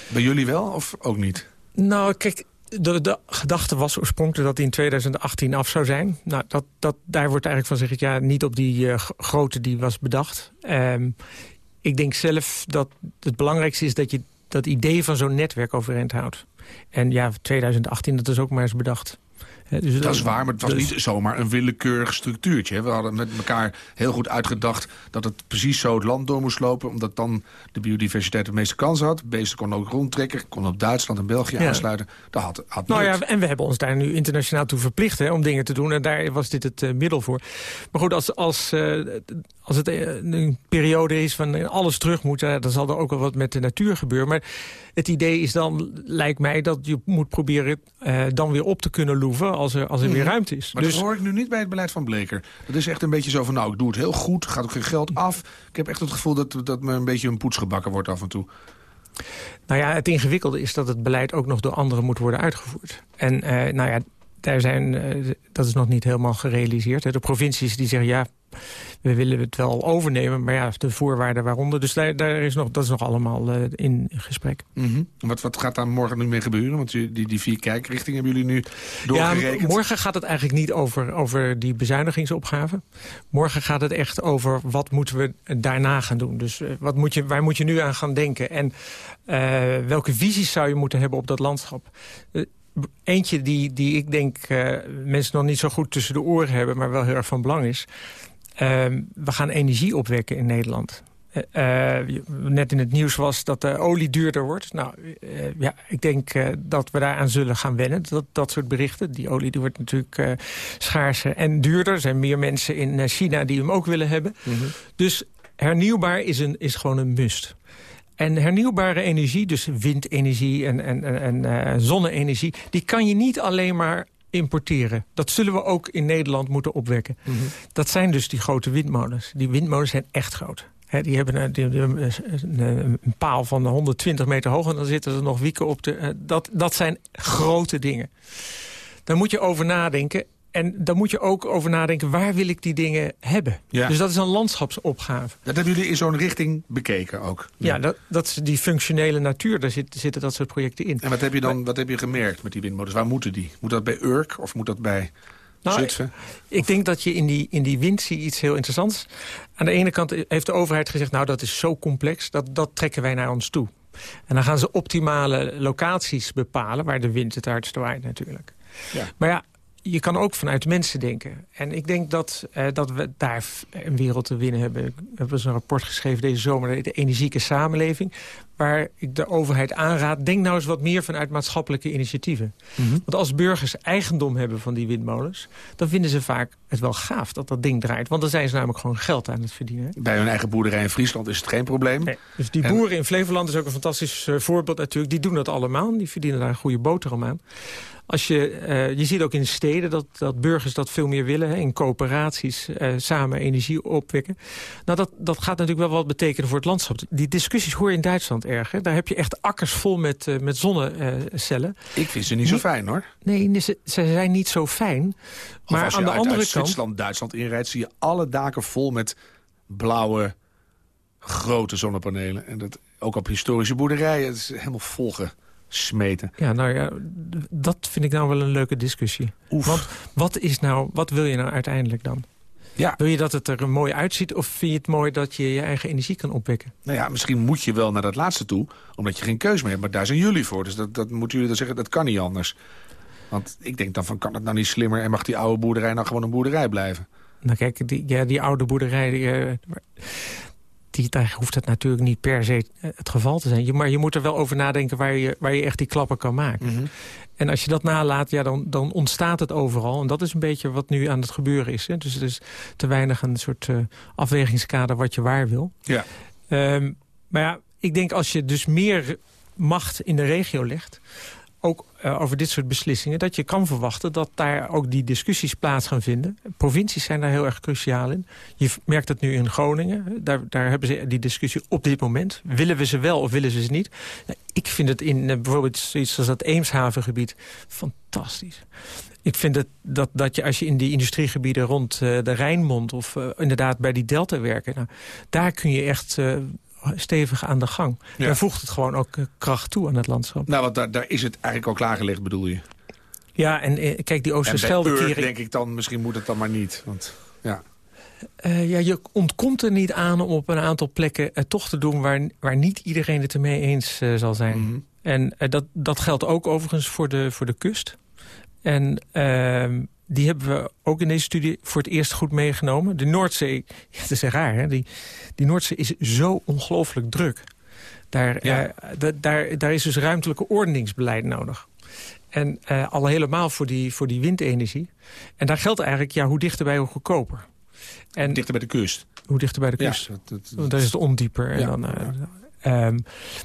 Bij jullie wel of ook niet? Nou, kijk, de, de gedachte was oorspronkelijk dat die in 2018 af zou zijn. Nou, dat, dat, daar wordt eigenlijk van gezegd, ja, niet op die eh, g- grootte die was bedacht. Ehm, ik denk zelf dat het belangrijkste is dat je dat idee van zo'n netwerk overeind houdt. En ja, 2018, dat is ook maar eens bedacht. Dus Dat is waar, maar het was dus- niet zomaar een willekeurig structuurtje. We hadden met elkaar heel goed uitgedacht dat het precies zo het land door moest lopen. Omdat dan de biodiversiteit de meeste kans had. Beesten konden ook rondtrekken, konden op Duitsland en België Ja. aansluiten. Dat had, had Nou ja, en we hebben ons daar nu internationaal toe verplicht hè, om dingen te doen. En daar was dit het eh, middel voor. Maar goed, als, als, eh, als het eh, een periode is van alles terug moet... dan zal er ook wel wat met de natuur gebeuren. Maar het idee is dan, lijkt mij, dat je moet proberen... eh, dan weer op te kunnen loeven als er, als er weer ruimte is. Maar dus dat hoor ik nu niet bij het beleid van Bleker. Dat is echt een beetje zo van, nou, ik doe het heel goed. Gaat ook geen geld af. Ik heb echt het gevoel dat, dat me een beetje een poets gebakken wordt af en toe. Nou ja, het ingewikkelde is dat het beleid ook nog door anderen moet worden uitgevoerd. En eh, nou ja, daar zijn, eh, dat is nog niet helemaal gerealiseerd. Hè. De provincies die zeggen, ja, we willen het wel overnemen... maar ja, de voorwaarden waaronder. Dus daar, daar is nog, dat is nog allemaal eh, in gesprek. Mhm. Wat, wat gaat daar morgen nu mee gebeuren? Want die, die, vier kijkrichtingen hebben jullie nu doorgerekend. Ja, morgen gaat het eigenlijk niet over, over die bezuinigingsopgave. Morgen gaat het echt over wat moeten we daarna gaan doen. Dus eh, wat moet je, waar moet je nu aan gaan denken? En eh, welke visies zou je moeten hebben op dat landschap? Eentje die, die ik denk mensen nog niet zo goed tussen de oren hebben... maar wel heel erg van belang is. Eh, we gaan energie opwekken in Nederland. Eh, eh, net in het nieuws was dat de olie duurder wordt. Nou, eh, ja, ik denk dat we daaraan zullen gaan wennen. Dat, dat soort berichten. Die olie die wordt natuurlijk schaarser en duurder. Er zijn meer mensen in China die hem ook willen hebben. Dus hernieuwbaar is, een, is gewoon een must. En hernieuwbare energie, dus windenergie en, en, en, en zonne-energie... die kan je niet alleen maar importeren. Dat zullen we ook in Nederland moeten opwekken. Dat zijn dus die grote windmolens. Die windmolens zijn echt groot. Die hebben, een, die hebben een, een- een paal van 120 meter hoog... en dan zitten er nog wieken op de... eh, dat, dat zijn grote dingen. Daar moet je over nadenken. En daar moet je ook over nadenken... waar wil ik die dingen hebben? Ja. Dus dat is een landschapsopgave. Dat hebben jullie in zo'n richting bekeken ook. Ja, dat, dat is die functionele natuur. Daar zit, zitten dat soort projecten in. En wat heb je dan wat heb je gemerkt met die windmolens? Waar moeten die? Moet dat bij Urk of moet dat bij Nou, Zutphen? Ik denk dat je in die, in die wind zie iets heel interessants. Aan de ene kant heeft de overheid gezegd... nou, dat is zo complex, dat, dat trekken wij naar ons toe. En dan gaan ze optimale locaties bepalen... waar de wind het hardst waait natuurlijk. Ja. Maar ja, je kan ook vanuit mensen denken. En ik denk dat, eh, dat we daar een wereld te winnen hebben. Ik heb eens een rapport geschreven deze zomer... de energieke samenleving... waar ik de overheid aanraad... denk nou eens wat meer vanuit maatschappelijke initiatieven. Want als burgers eigendom hebben van die windmolens... dan vinden ze vaak het wel gaaf dat dat ding draait. Want dan zijn ze namelijk gewoon geld aan het verdienen. Bij hun eigen boerderij in Friesland is het geen probleem. Nee, dus die En- boeren in Flevoland is ook een fantastisch eh, voorbeeld natuurlijk. Die doen dat allemaal. Die verdienen daar een goede boterham aan. Als je, eh, je ziet ook in steden dat, dat burgers dat veel meer willen. Hè, in coöperaties eh, samen energie opwekken. Nou, dat, dat gaat natuurlijk wel wat betekenen voor het landschap. Die discussies hoor je in Duitsland Daar heb je echt akkers vol met, eh, met zonnecellen. Ik vind ze niet zo fijn hoor. Nee, ze, ze zijn niet zo fijn. Maar als je aan de uit, andere uit kant... Zwitserland, Duitsland inrijdt... zie je alle daken vol met blauwe, grote zonnepanelen. En dat ook op historische boerderijen. Het is helemaal volgesmeten. Ja, nou ja, dat vind ik nou wel een leuke discussie. Oef. Want wat, is nou, wat wil je nou uiteindelijk dan? Ja, Wil je dat het er mooi uitziet of vind je het mooi dat je je eigen energie kan opwekken? nou ja, misschien moet je wel naar dat laatste toe... omdat je geen keus meer hebt. Maar daar zijn jullie voor. Dus dat, dat moeten jullie dan zeggen, dat kan niet anders. Want ik denk dan van, kan het nou niet slimmer... en mag die oude boerderij nou gewoon een boerderij blijven? Nou kijk, die, ja, die oude boerderij, die, eh, die, daar hoeft het natuurlijk niet per se eh, het geval te zijn. Je, maar je moet er wel over nadenken waar je, waar je echt die klappen kan maken. En als je dat nalaat, ja, dan, dan ontstaat het overal. En dat is een beetje wat nu aan het gebeuren is. Hè. Dus het is te weinig een soort eh, afwegingskader wat je waar wil. Ja. Ehm, maar ja, ik denk als je dus meer macht in de regio legt... ook uh, over dit soort beslissingen... dat je kan verwachten dat daar ook die discussies plaats gaan vinden. Provincies zijn daar heel erg cruciaal in. Je merkt het nu in Groningen. Daar, daar hebben ze die discussie op dit moment. Willen we ze wel of willen ze ze niet? Nou, ik vind het in uh, bijvoorbeeld zoiets als dat Eemshavengebied fantastisch. Ik vind het dat, dat je als je in die industriegebieden rond uh, de Rijnmond... of inderdaad bij die delta werken... Nou, daar kun je echt stevig aan de gang. Ja. Daar voegt het gewoon ook kracht toe aan het landschap. Nou, want daar, daar is het eigenlijk al klaargelegd, bedoel je? Ja, en kijk, die Oosterschelde... denk ik dan, misschien moet het dan maar niet. Want, ja. Uh, ja, je ontkomt er niet aan om op een aantal plekken uh, toch te doen... waar, waar niet iedereen het ermee eens uh, zal zijn. Mm -hmm. En dat, dat geldt ook overigens voor de, voor de kust. En uh, die hebben we ook in deze studie voor het eerst goed meegenomen. De Noordzee, *laughs* ja, dat is raar, hè? Die, die Noordzee is zo ongelooflijk druk. Daar, ja. uh, daar, daar is dus ruimtelijke ordeningsbeleid nodig. En uh, al helemaal voor die, voor die windenergie. En daar geldt eigenlijk, ja, hoe dichterbij, hoe goedkoper. En, dichter bij de kust. Hoe dichter bij de kust. Ja, dat, dat, daar is het ondieper. En ja, dan, uh, Um,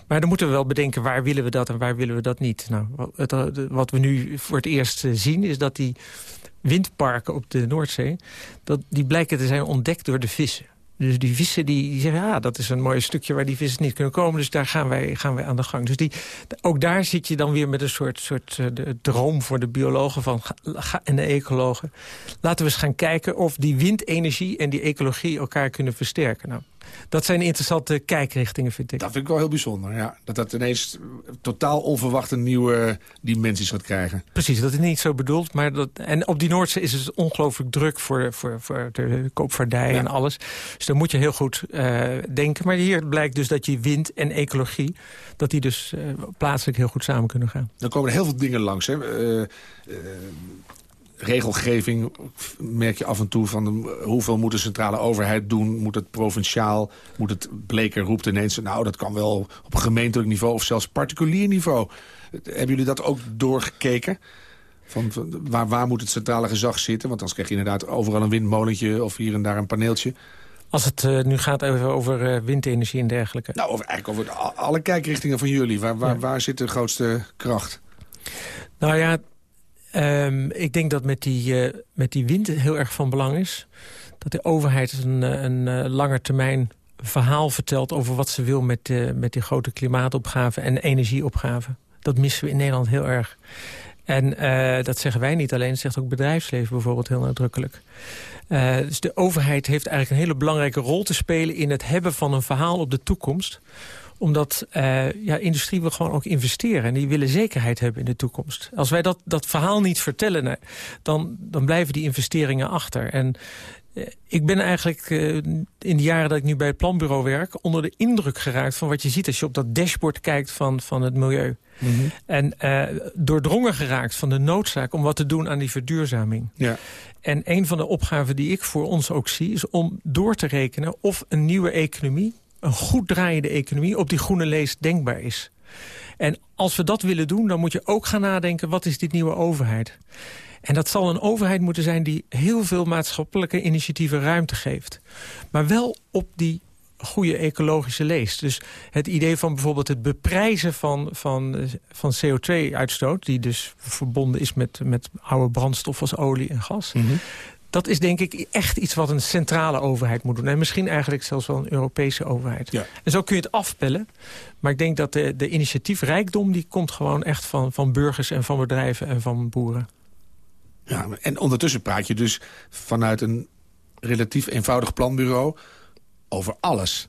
maar dan moeten we wel bedenken waar willen we dat en waar willen we dat niet. Nou, wat, het, wat we nu voor het eerst zien is dat die windparken op de Noordzee... Dat, die blijken te zijn ontdekt door de vissen. Dus die vissen die, zeggen, ja, dat is een mooi stukje waar die vissen niet kunnen komen. Dus daar gaan wij, gaan wij aan de gang. Dus die, ook daar zit je dan weer met een soort, soort uh, de droom voor de biologen van, ga, en de ecologen. Laten we eens gaan kijken of die windenergie en die ecologie elkaar kunnen versterken. Nou, dat zijn interessante kijkrichtingen, vind ik. Dat vind ik wel heel bijzonder, ja. Dat dat ineens totaal onverwachte nieuwe dimensies gaat krijgen. Precies, dat is niet zo bedoeld. Maar dat, en op die Noordzee is het ongelooflijk druk voor, voor, voor de koopvaardij ja. en alles. Dus daar moet je heel goed uh, denken. Maar hier blijkt dus dat je wind en ecologie... dat die dus uh, plaatselijk heel goed samen kunnen gaan. Dan komen er heel veel dingen langs, hè. Uh, regelgeving merk je af en toe van de, hoeveel moet de centrale overheid doen? Moet het provinciaal? Moet het Bleker roept ineens, nou dat kan wel op gemeentelijk niveau of zelfs particulier niveau. Hebben jullie dat ook doorgekeken? Van, waar, waar moet het centrale gezag zitten? Want dan krijg je inderdaad overal een windmolentje of hier en daar een paneeltje. Als het uh, nu gaat over, over uh, windenergie en dergelijke. Nou, over, eigenlijk over alle kijkrichtingen van jullie. Waar, waar, ja. waar zit de grootste kracht? Nou ja, Um, ik denk dat met die, uh, met die wind heel erg van belang is. Dat de overheid een, een, een langer termijn verhaal vertelt... over wat ze wil met, uh, met die grote klimaatopgave en energieopgave. Dat missen we in Nederland heel erg. En dat zeggen wij niet alleen, zegt ook bedrijfsleven bijvoorbeeld heel nadrukkelijk. Dus de overheid heeft eigenlijk een hele belangrijke rol te spelen... in het hebben van een verhaal op de toekomst omdat uh, ja, industrie wil gewoon ook investeren. En die willen zekerheid hebben in de toekomst. Als wij dat, dat verhaal niet vertellen, dan, dan blijven die investeringen achter. En uh, ik ben eigenlijk uh, in de jaren dat ik nu bij het planbureau werk... onder de indruk geraakt van wat je ziet als je op dat dashboard kijkt van, van het milieu. Mm -hmm. En doordrongen geraakt van de noodzaak om wat te doen aan die verduurzaming. Ja. En een van de opgaven die ik voor ons ook zie... is om door te rekenen of een nieuwe economie een goed draaiende economie op die groene lees denkbaar is. En als we dat willen doen, dan moet je ook gaan nadenken... wat is dit nieuwe overheid? En dat zal een overheid moeten zijn die heel veel maatschappelijke initiatieven ruimte geeft. Maar wel op die goede ecologische lees. Dus het idee van bijvoorbeeld het beprijzen van, van, van CO2-uitstoot... die dus verbonden is met, met oude brandstof als olie en gas... -hmm dat is denk ik echt iets wat een centrale overheid moet doen. En misschien eigenlijk zelfs wel een Europese overheid. Ja. En zo kun je het afpellen. Maar ik denk dat de, de initiatiefrijkdom... die komt gewoon echt van, van burgers en van bedrijven en van boeren. Ja, en ondertussen praat je dus vanuit een relatief eenvoudig planbureau... over alles.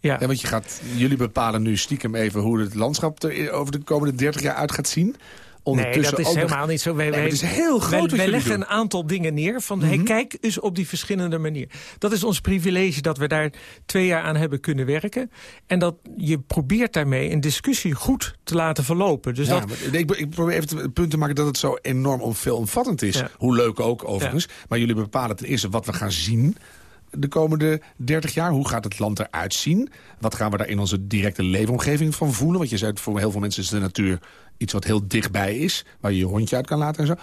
Ja. ja. want je gaat, jullie bepalen nu stiekem even hoe het landschap er over de komende 30 jaar uit gaat zien nee, dat is helemaal niet zo. Wij, nee, het is heel groot. Wij, wij leggen doen. een aantal dingen neer van, mm -hmm. hey, kijk eens op die verschillende manier. Dat is ons privilege dat we daar twee jaar aan hebben kunnen werken. En dat je probeert daarmee een discussie goed te laten verlopen. Dus ja, dat... ik, ik, probeer even het punt te maken dat het zo enorm veelomvattend is. Ja. Hoe leuk ook overigens. Ja. Maar jullie bepalen ten eerste wat we gaan zien de komende 30 jaar? Hoe gaat het land eruit zien? Wat gaan we daar in onze directe leefomgeving van voelen? Want je zei, voor heel veel mensen is de natuur iets wat heel dichtbij is. Waar je je hondje uit kan laten en zo.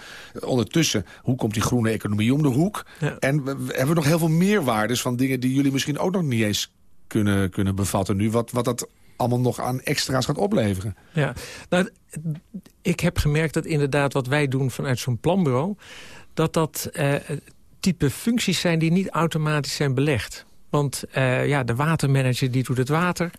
Ondertussen, hoe komt die groene economie om de hoek? Ja. En we, we hebben nog heel veel meerwaardes van dingen die jullie misschien ook nog niet eens kunnen, kunnen bevatten nu. Wat, wat dat allemaal nog aan extra's gaat opleveren. Ja, nou, ik heb gemerkt dat inderdaad wat wij doen vanuit zo'n planbureau... dat dat uh, type functies zijn die niet automatisch zijn belegd. Want uh, ja, de watermanager die doet het water.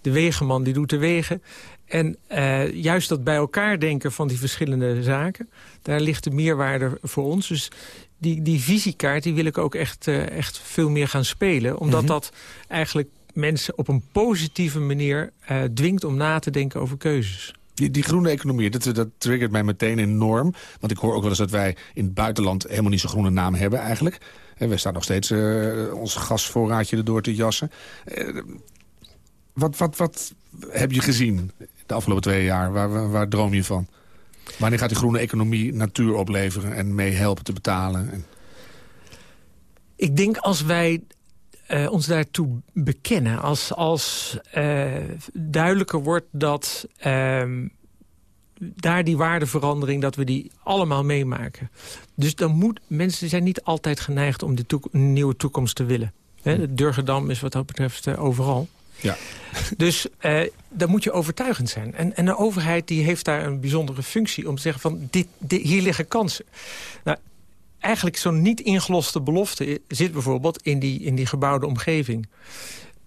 De wegenman die doet de wegen. En uh, juist dat bij elkaar denken van die verschillende zaken... daar ligt de meerwaarde voor ons. Dus die, die visiekaart die wil ik ook echt, uh, echt veel meer gaan spelen. Omdat mm -hmm. dat eigenlijk mensen op een positieve manier dwingt om na te denken over keuzes. Die, die groene economie, dat, dat triggert mij meteen enorm. Want ik hoor ook wel eens dat wij in het buitenland helemaal niet zo'n groene naam hebben eigenlijk. En we staan nog steeds uh, ons gasvoorraadje erdoor te jassen. Uh, wat, wat, wat heb je gezien de afgelopen twee jaar? Waar, waar, waar, droom je van? Wanneer gaat die groene economie natuur opleveren en mee helpen te betalen? En... Ik denk als wij uh, ons daartoe bekennen. Als, als uh, duidelijker wordt dat uh, daar die waardeverandering... dat we die allemaal meemaken. Dus dan moet mensen zijn niet altijd geneigd om de toek nieuwe toekomst te willen. He, de Durgedam is wat dat betreft uh, overal. Ja. Dus uh, dan moet je overtuigend zijn. En, en de overheid die heeft daar een bijzondere functie... om te zeggen van dit, hier liggen kansen. Nou, eigenlijk zo'n niet ingeloste belofte zit bijvoorbeeld in die, in die gebouwde omgeving.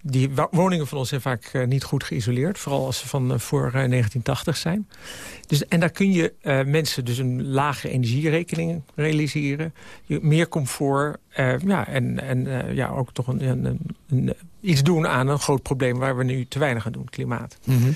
Die woningen van ons zijn vaak uh, niet goed geïsoleerd. Vooral als ze van uh, voor uh, 1980 zijn. Dus, en daar kun je mensen dus een lage energierekening realiseren. Je, meer comfort. ja, en en ja, ook toch een, een, een, iets doen aan een groot probleem... waar we nu te weinig aan doen, klimaat. Mm -hmm.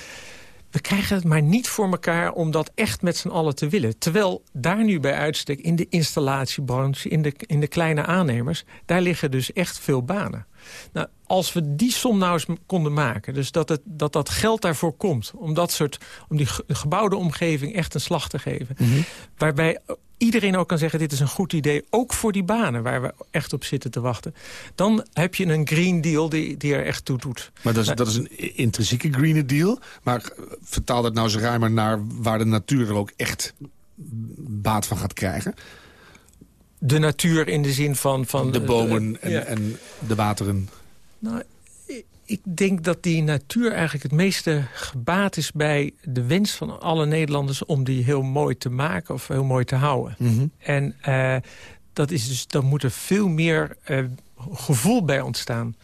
We krijgen het maar niet voor elkaar om dat echt met z'n allen te willen. Terwijl daar nu bij uitstek in de installatiebranche, in de, in de kleine aannemers... daar liggen dus echt veel banen. Nou, als we die som nou eens konden maken, dus dat, het, dat dat geld daarvoor komt... om, dat soort, om die gebouwde omgeving echt een slag te geven... Mm -hmm. waarbij iedereen ook kan zeggen... dit is een goed idee, ook voor die banen waar we echt op zitten te wachten... dan heb je een Green Deal die, die er echt toe doet. Maar dat is, dat is een intrinsieke Green Deal. Maar vertaal dat nou eens ruimer naar waar de natuur er ook echt baat van gaat krijgen de natuur in de zin van... van de bomen en, ja. en de wateren. Nou, ik denk dat die natuur eigenlijk het meeste gebaat is... bij de wens van alle Nederlanders om die heel mooi te maken... of heel mooi te houden. Mm -hmm. En uh, dat is dus, dan moet er veel meer uh, gevoel bij ontstaan.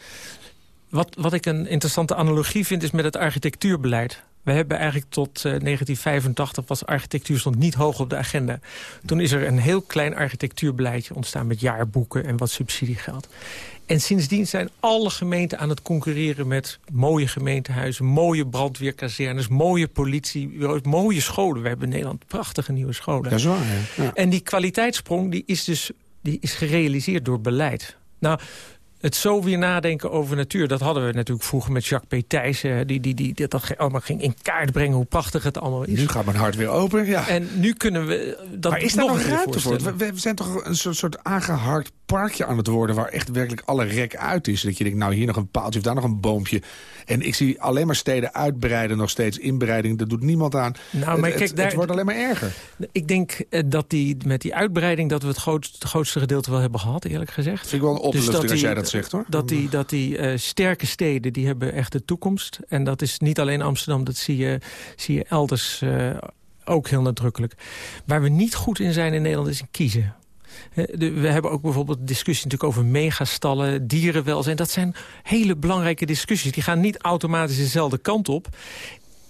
Wat, wat ik een interessante analogie vind is met het architectuurbeleid. We hebben eigenlijk tot uh, 1985 was architectuur stond niet hoog op de agenda. Toen is er een heel klein architectuurbeleidje ontstaan met jaarboeken en wat subsidiegeld. En sindsdien zijn alle gemeenten aan het concurreren met mooie gemeentehuizen... mooie brandweerkazernes, mooie politie, mooie scholen. We hebben in Nederland prachtige nieuwe scholen. Dat is waar, ja. En die kwaliteitssprong die is dus die is gerealiseerd door beleid. Nou, het zo weer nadenken over natuur... dat hadden we natuurlijk vroeger met Jacques P. Thijssen... die, die, die, die dat allemaal ging in kaart brengen hoe prachtig het allemaal is. Nu gaat mijn hart weer open, ja. En nu kunnen we dat maar is daar nog ruimte voor? We, we, zijn toch een soort, soort aangehard parkje aan het worden... waar echt werkelijk alle rek uit is. Dat je denkt, nou hier nog een paaltje of daar nog een boompje. En ik zie alleen maar steden uitbreiden, nog steeds inbreiding. Dat doet niemand aan. Nou, maar het, kijk, het, daar, het wordt alleen maar erger. Ik denk dat die, met die uitbreiding... dat we het, groot, het grootste gedeelte wel hebben gehad, eerlijk gezegd. Vind ik wel een opluchting dus als die, jij dat zegt, hoor. Dat die, dat die uh, sterke steden, die hebben echt de toekomst. En dat is niet alleen Amsterdam, dat zie je, zie je elders uh, ook heel nadrukkelijk. Waar we niet goed in zijn in Nederland is in kiezen. We hebben ook bijvoorbeeld discussie natuurlijk over megastallen, dierenwelzijn. Dat zijn hele belangrijke discussies. Die gaan niet automatisch dezelfde kant op.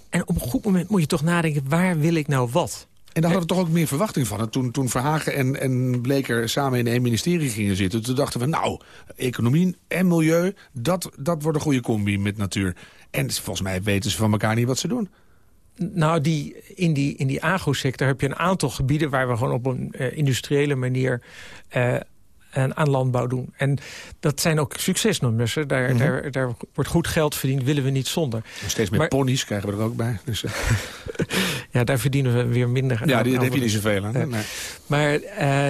En op een goed moment moet je toch nadenken, waar wil ik nou wat? En daar hadden we toch ook meer verwachting van. En toen, toen Verhagen en, en Bleker samen in één ministerie gingen zitten... toen dachten we, nou, economie en milieu, dat, dat wordt een goede combi met natuur. En volgens mij weten ze van elkaar niet wat ze doen. Nou, die, in die, in die agro-sector heb je een aantal gebieden... waar we gewoon op een uh, industriële manier uh, aan landbouw doen. En dat zijn ook succesnummers. Daar, mm -hmm. daar, daar wordt goed geld verdiend, willen we niet zonder. En steeds meer maar, ponies krijgen we er ook bij. Dus, uh. *laughs* ja, daar verdienen we weer minder. Ja, die, daar heb je niet zoveel aan. Nee. Maar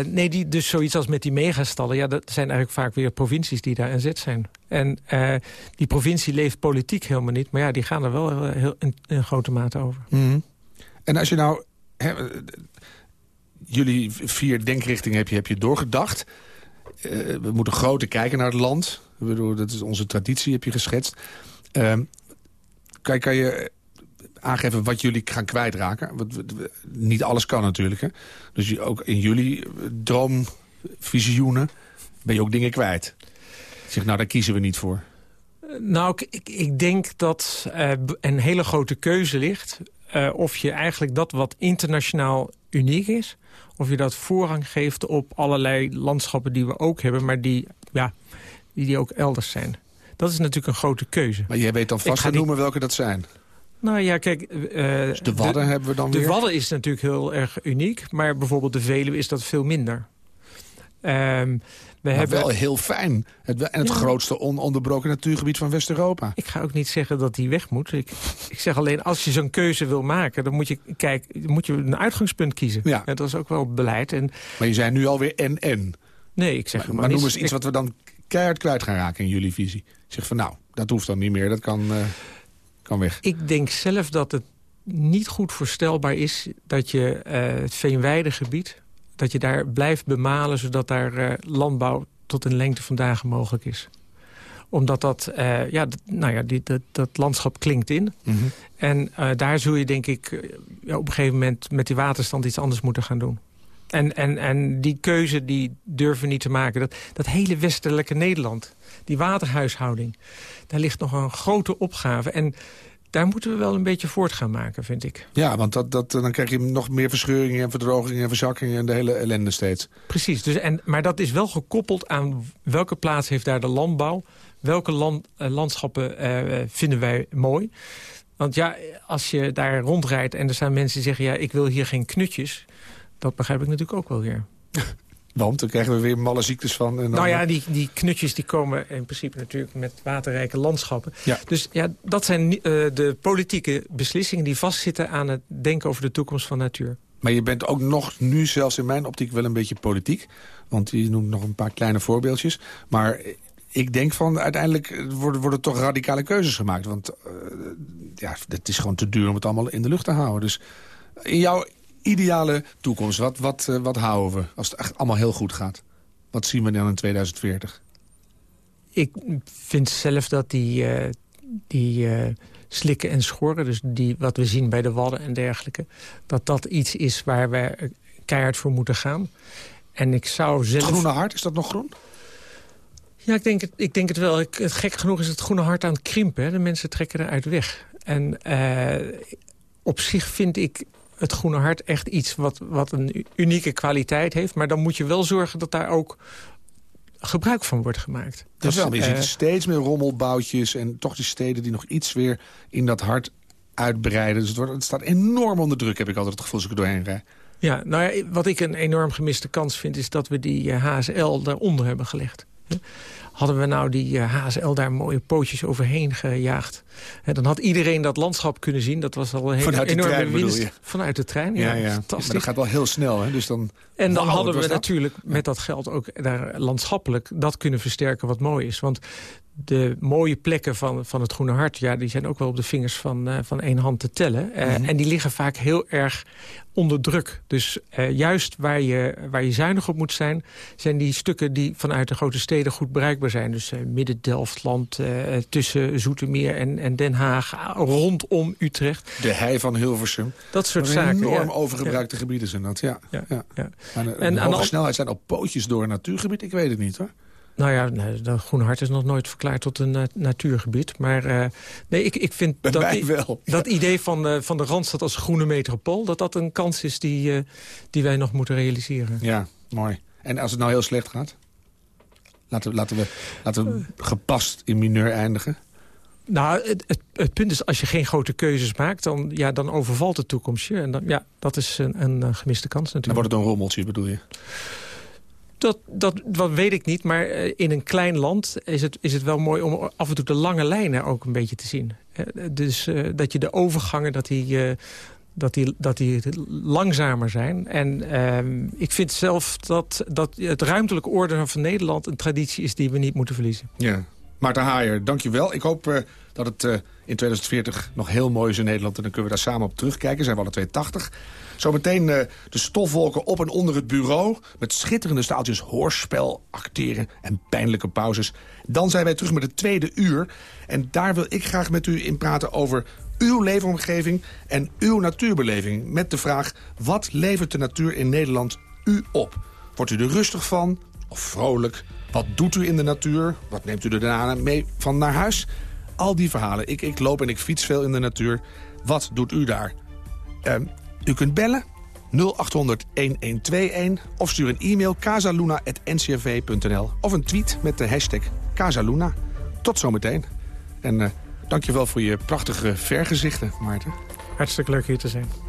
nee, die, dus zoiets als met die megastallen... ja, dat zijn eigenlijk vaak weer provincies die daar aan zet zijn. En uh, die provincie leeft politiek helemaal niet. Maar ja, die gaan er wel heel, in, in grote mate over. Mm -hmm. En als je nou... Hè, jullie vier denkrichtingen heb je, heb je doorgedacht. Uh, we moeten groter kijken naar het land. Ik bedoel, dat is onze traditie, heb je geschetst. Uh, kan, kan je aangeven wat jullie gaan kwijtraken? Want niet alles kan natuurlijk. Hè? Dus ook in jullie droomvisioenen ben je ook dingen kwijt. Zeg, nou, daar kiezen we niet voor. Nou, ik, ik denk dat een hele grote keuze ligt... Of je eigenlijk dat wat internationaal uniek is... of je dat voorrang geeft op allerlei landschappen die we ook hebben... maar die, ja, die, die ook elders zijn. Dat is natuurlijk een grote keuze. Maar jij weet dan vast te noemen welke dat zijn? Nou ja, kijk... Uh, dus de Wadden hebben we dan de weer? De Wadden is natuurlijk heel erg uniek. Maar bijvoorbeeld de Veluwe is dat veel minder. Um, we hebben... wel heel fijn. Het, en het grootste ononderbroken natuurgebied van West-Europa. Ik ga ook niet zeggen dat die weg moet. Ik, ik zeg alleen, als je zo'n keuze wil maken... dan moet je, kijk, moet je een uitgangspunt kiezen. Ja. En dat is ook wel beleid. En... Maar je zei nu alweer en-en. Nee, ik zeg maar, maar, maar noem eens iets wat we dan keihard kwijt gaan raken in jullie visie. Ik zeg van nou, dat hoeft dan niet meer. Dat kan, uh, kan weg. Ik denk zelf dat het niet goed voorstelbaar is... dat je uh, het veenweidegebied dat je daar blijft bemalen... zodat daar uh, landbouw tot een lengte van dagen mogelijk is omdat dat, uh, ja, nou ja, die, dat, dat, landschap klinkt in. Mm -hmm. En uh, daar zul je denk ik uh, op een gegeven moment met die waterstand iets anders moeten gaan doen. En, en, en die keuze die durven we niet te maken. Dat, dat hele westelijke Nederland, die waterhuishouding... daar ligt nog een grote opgave. En daar moeten we wel een beetje voort gaan maken, vind ik. Ja, want dat, dat, dan krijg je nog meer verscheuringen en verdrogingen en verzakkingen... en de hele ellende steeds. Precies, dus en, maar dat is wel gekoppeld aan welke plaats heeft daar de landbouw... welke land, uh, landschappen uh, vinden wij mooi. Want ja, als je daar rondrijdt en er zijn mensen die zeggen... ja, ik wil hier geen knutjes, dat begrijp ik natuurlijk ook wel weer. *laughs* Want dan krijgen we weer malle ziektes van. En dan... Nou ja, die, die knutjes die komen in principe natuurlijk met waterrijke landschappen. Ja. Dus ja, dat zijn uh, de politieke beslissingen die vastzitten aan het denken over de toekomst van natuur. Maar je bent ook nog nu zelfs in mijn optiek wel een beetje politiek. Want je noemt nog een paar kleine voorbeeldjes. Maar ik denk van uiteindelijk worden, worden toch radicale keuzes gemaakt. Want uh, ja, het is gewoon te duur om het allemaal in de lucht te houden. Dus in jouw ideale toekomst? Wat, wat, uh, wat houden we als het echt allemaal heel goed gaat? Wat zien we dan in 2040? Ik vind zelf dat die, uh, die uh, slikken en schoren... dus die, wat we zien bij de Wadden en dergelijke... dat dat iets is waar we keihard voor moeten gaan. En ik zou zelf... Het groene hart, is dat nog groen? Ja, ik denk het, ik denk het wel. Ik, het, gek genoeg is het groene hart aan het krimpen. Hè? De mensen trekken eruit weg. En op zich vind ik het Groene Hart echt iets wat, wat een unieke kwaliteit heeft. Maar dan moet je wel zorgen dat daar ook gebruik van wordt gemaakt. Dus, wel, je uh, ziet steeds meer rommelboutjes en toch die steden die nog iets weer in dat hart uitbreiden. Dus het, wordt, het staat enorm onder druk, heb ik altijd het gevoel als ik er doorheen rijd. Ja, nou ja, wat ik een enorm gemiste kans vind... is dat we die HSL daaronder hebben gelegd. Hadden we nou die HSL daar mooie pootjes overheen gejaagd... Dan had iedereen dat landschap kunnen zien. Dat was al een hele enorme trein, winst. Vanuit de trein, ja. ja, ja. Fantastisch. Maar dat gaat wel heel snel, hè? Dus dan, en dan wow, hadden we dat? natuurlijk met dat geld ook daar landschappelijk... dat kunnen versterken wat mooi is. Want de mooie plekken van, van het Groene Hart... Ja, die zijn ook wel op de vingers van, uh, van één hand te tellen. Uh, mm -hmm. En die liggen vaak heel erg onder druk. Dus uh, juist waar je, waar je zuinig op moet zijn... zijn die stukken die vanuit de grote steden goed bereikbaar zijn. Dus Midden-Delftland, tussen Zoetermeer en, en Den Haag... rondom Utrecht. De hei van Hilversum. Dat soort zaken. enorm ja. overgebruikte ja. gebieden zijn dat, ja. ja. ja. ja. Maar de, en de hoge snelheid zijn op pootjes door een natuurgebied? Ik weet het niet, hoor. Nou ja, dat Groene Hart is nog nooit verklaard tot een natuurgebied. Maar uh, nee, ik, ik vind Bij dat, wel. dat idee van, uh, van de Randstad als groene metropool... dat dat een kans is die, die wij nog moeten realiseren. Ja, mooi. En als het nou heel slecht gaat? Laten we, laten we, laten we gepast in mineur eindigen. Nou, het, het, het, punt is, als je geen grote keuzes maakt... dan, ja, dan overvalt de toekomst je. En dan, ja, dat is een, een gemiste kans natuurlijk. Dan wordt het een rommeltje, bedoel je? Dat, dat, weet ik niet, maar in een klein land is het, is het wel mooi... om af en toe de lange lijnen ook een beetje te zien. Dus uh, dat je de overgangen, dat die, dat die, dat die langzamer zijn. En uh, ik vind zelf dat, dat het ruimtelijke orde van Nederland... een traditie is die we niet moeten verliezen. Ja. Maarten Haaier, dank je wel. Ik hoop dat het in 2040 nog heel mooi is in Nederland. En dan kunnen we daar samen op terugkijken. Zijn we alle 280. Zometeen uh, de stofwolken op en onder het bureau. Met schitterende staaltjes hoorspel, acteren en pijnlijke pauzes. Dan zijn wij terug met het tweede uur. En daar wil ik graag met u in praten over uw leefomgeving en uw natuurbeleving. Met de vraag, wat levert de natuur in Nederland u op? Wordt u er rustig van of vrolijk? Wat doet u in de natuur? Wat neemt u er daarna mee van naar huis? Al die verhalen. Ik, ik loop en ik fiets veel in de natuur. Wat doet u daar? Uh, u kunt bellen 0800 1121 of stuur een e-mail casaluna.ncrv.nl of een tweet met de hashtag Casaluna. Tot zometeen. En uh, dankjewel voor je prachtige vergezichten, Maarten. Hartstikke leuk hier te zijn.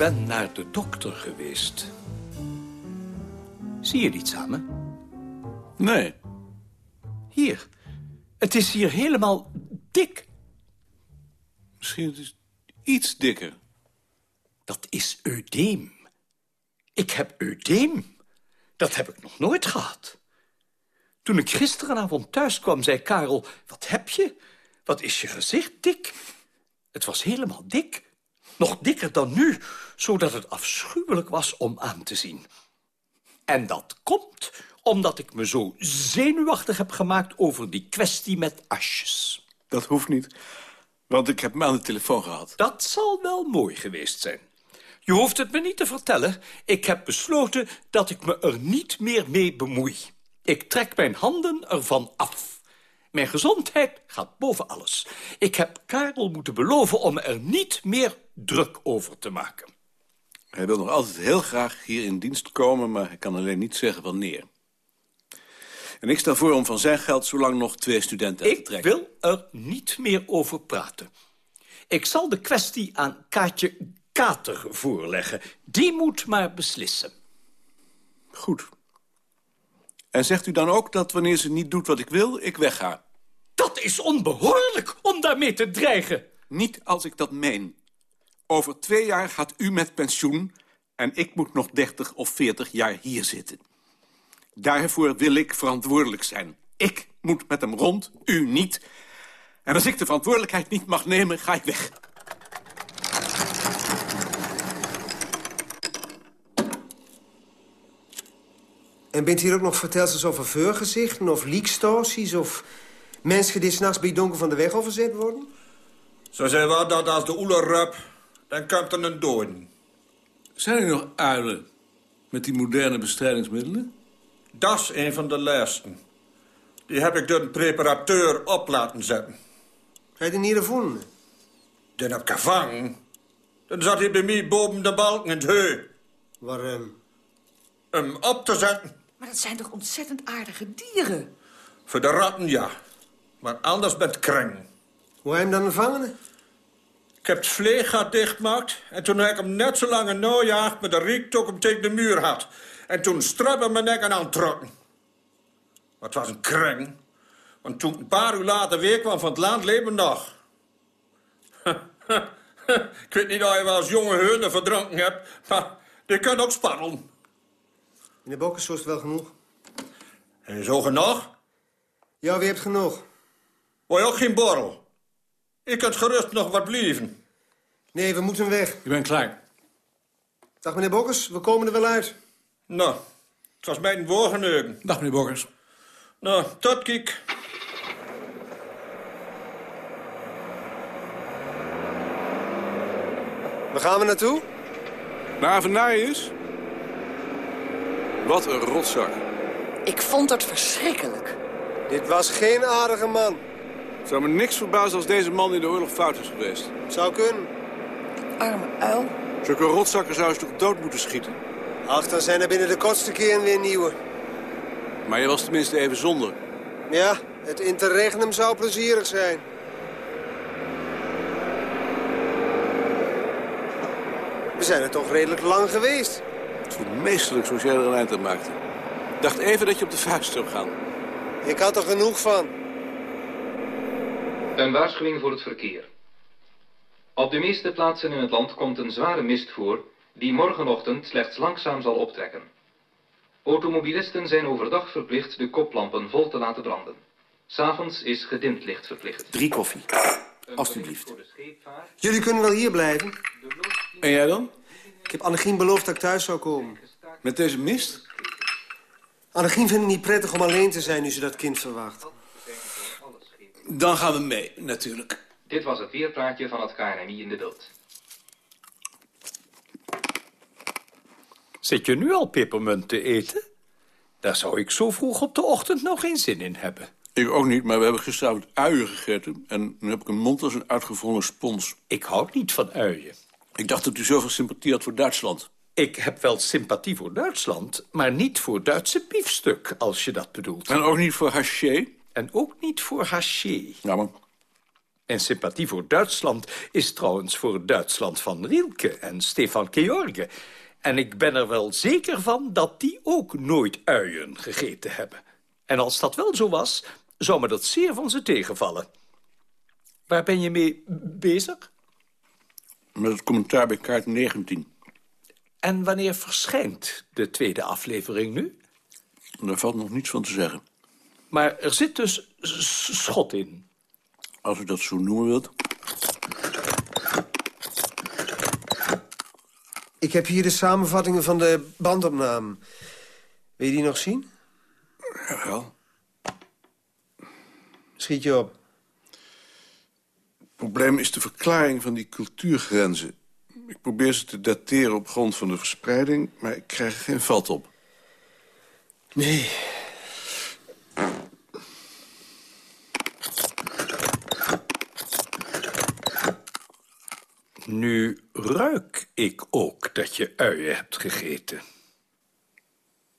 Ben naar de dokter geweest. Zie je aan me? Nee. Hier. Het is hier helemaal dik. Misschien het is iets dikker. Dat is eudeem. Ik heb eudeem. Dat heb ik nog nooit gehad. Toen ik gisteravond thuis kwam, zei Karel... Wat heb je? Wat is je gezicht dik? Het was helemaal dik. Nog dikker dan nu, zodat het afschuwelijk was om aan te zien. En dat komt omdat ik me zo zenuwachtig heb gemaakt over die kwestie met asjes. Dat hoeft niet, want ik heb hem aan de telefoon gehad. Dat zal wel mooi geweest zijn. Je hoeft het me niet te vertellen. Ik heb besloten dat ik me er niet meer mee bemoei. Ik trek mijn handen ervan af. Mijn gezondheid gaat boven alles. Ik heb Karel moeten beloven om er niet meer druk over te maken. Hij wil nog altijd heel graag hier in dienst komen... maar hij kan alleen niet zeggen wanneer. En ik stel voor om van zijn geld zo lang nog twee studenten ik te trekken. Ik wil er niet meer over praten. Ik zal de kwestie aan Kaatje Kater voorleggen. Die moet maar beslissen. Goed. En zegt u dan ook dat wanneer ze niet doet wat ik wil, ik wegga? Dat is onbehoorlijk om daarmee te dreigen. Niet als ik dat meen. Over twee jaar gaat u met pensioen... en ik moet nog 30 of 40 jaar hier zitten. Daarvoor wil ik verantwoordelijk zijn. Ik moet met hem rond, u niet. En als ik de verantwoordelijkheid niet mag nemen, ga ik weg. En bent hier ook nog verteld over veurgezichten of liekstoties... of mensen die s'nachts bij donker van de weg overzet worden? Zo zijn we dat als de oeler rup, dan komt er een doorn. Zijn er nog uilen met die moderne bestrijdingsmiddelen? Dat is een van de laatste. Die heb ik door een preparateur op laten zetten. Ga je die niet gevonden? Den heb ik gevangen. Dan zat hij bij mij boven de balken in het heu. Waarom? Hem op te zetten. Maar dat zijn toch ontzettend aardige dieren? Voor de ratten, ja. Maar anders met kreng. Hoe heb je hem dan gevangen? Ik heb het vleeggat dichtgemaakt... en toen heb ik hem net zo lang een najaagd... met de riektok hem tegen de muur had. En toen strap mijn nek aan aantrokken. Maar het was een kreng. Want toen een paar uur later weer kwam van het land, leefde nog. *laughs* ik weet niet of je wel eens jonge heunen verdronken hebt... maar die kunt ook sparrelen. Meneer Bokkers, zo is het wel genoeg. En zo genoeg? Ja, wie hebt genoeg? Wil je ook geen borrel? Ik kunt gerust nog wat blijven. Nee, we moeten weg. Ik ben klaar. Dag meneer Bokkers, we komen er wel uit. Nou, het was mij een woorgeneugen. Dag meneer Bokkers. Nou, tot kiek. Waar gaan we naartoe? Naar Avenarius? Wat een rotzak. Ik vond het verschrikkelijk. Dit was geen aardige man. Het zou me niks verbazen als deze man in de oorlog fout is geweest. Zou kunnen. Arme uil. Zulke rotzakken zou je toch dood moeten schieten? Ach, dan zijn er binnen de kortste keer weer nieuwe. Maar je was tenminste even zonder. Ja, het interregnum zou plezierig zijn. We zijn er toch redelijk lang geweest. Het voelt meesterlijk zoals jij er een eind aan maakte. Ik dacht even dat je op de vuist zou gaan. Ik had er genoeg van. Een waarschuwing voor het verkeer. Op de meeste plaatsen in het land komt een zware mist voor... die morgenochtend slechts langzaam zal optrekken. Automobilisten zijn overdag verplicht de koplampen vol te laten branden. S'avonds is gedimd licht verplicht. Drie koffie. Alsjeblieft. Jullie kunnen wel hier blijven. En jij dan? Ik heb Annegien beloofd dat ik thuis zou komen. Met deze mist? Annegien vindt het niet prettig om alleen te zijn nu ze dat kind verwacht. Dan gaan we mee, natuurlijk. Dit was het weerpraatje van het KNMI in de beeld. Zit je nu al pepermunt te eten? Daar zou ik zo vroeg op de ochtend nog geen zin in hebben. Ik ook niet, maar we hebben gisteravond uien gegeten... en nu heb ik een mond als een uitgevroren spons. Ik hou niet van uien. Ik dacht dat u zoveel sympathie had voor Duitsland. Ik heb wel sympathie voor Duitsland, maar niet voor Duitse biefstuk, als je dat bedoelt. En ook niet voor haché? En ook niet voor haché. Jammer. En sympathie voor Duitsland is trouwens voor het Duitsland van Rielke en Stefan George. En ik ben er wel zeker van dat die ook nooit uien gegeten hebben. En als dat wel zo was, zou me dat zeer van ze tegenvallen. Waar ben je mee bezig? Met het commentaar bij kaart 19. En wanneer verschijnt de tweede aflevering nu? Daar valt nog niets van te zeggen. Maar er zit dus schot in. Als u dat zo noemen wilt. Ik heb hier de samenvattingen van de bandopname. Wil je die nog zien? Jawel. Schiet je op. Het probleem is de verklaring van die cultuurgrenzen. Ik probeer ze te dateren op grond van de verspreiding... maar ik krijg er geen vat op. Nee. Nu ruik ik ook dat je uien hebt gegeten.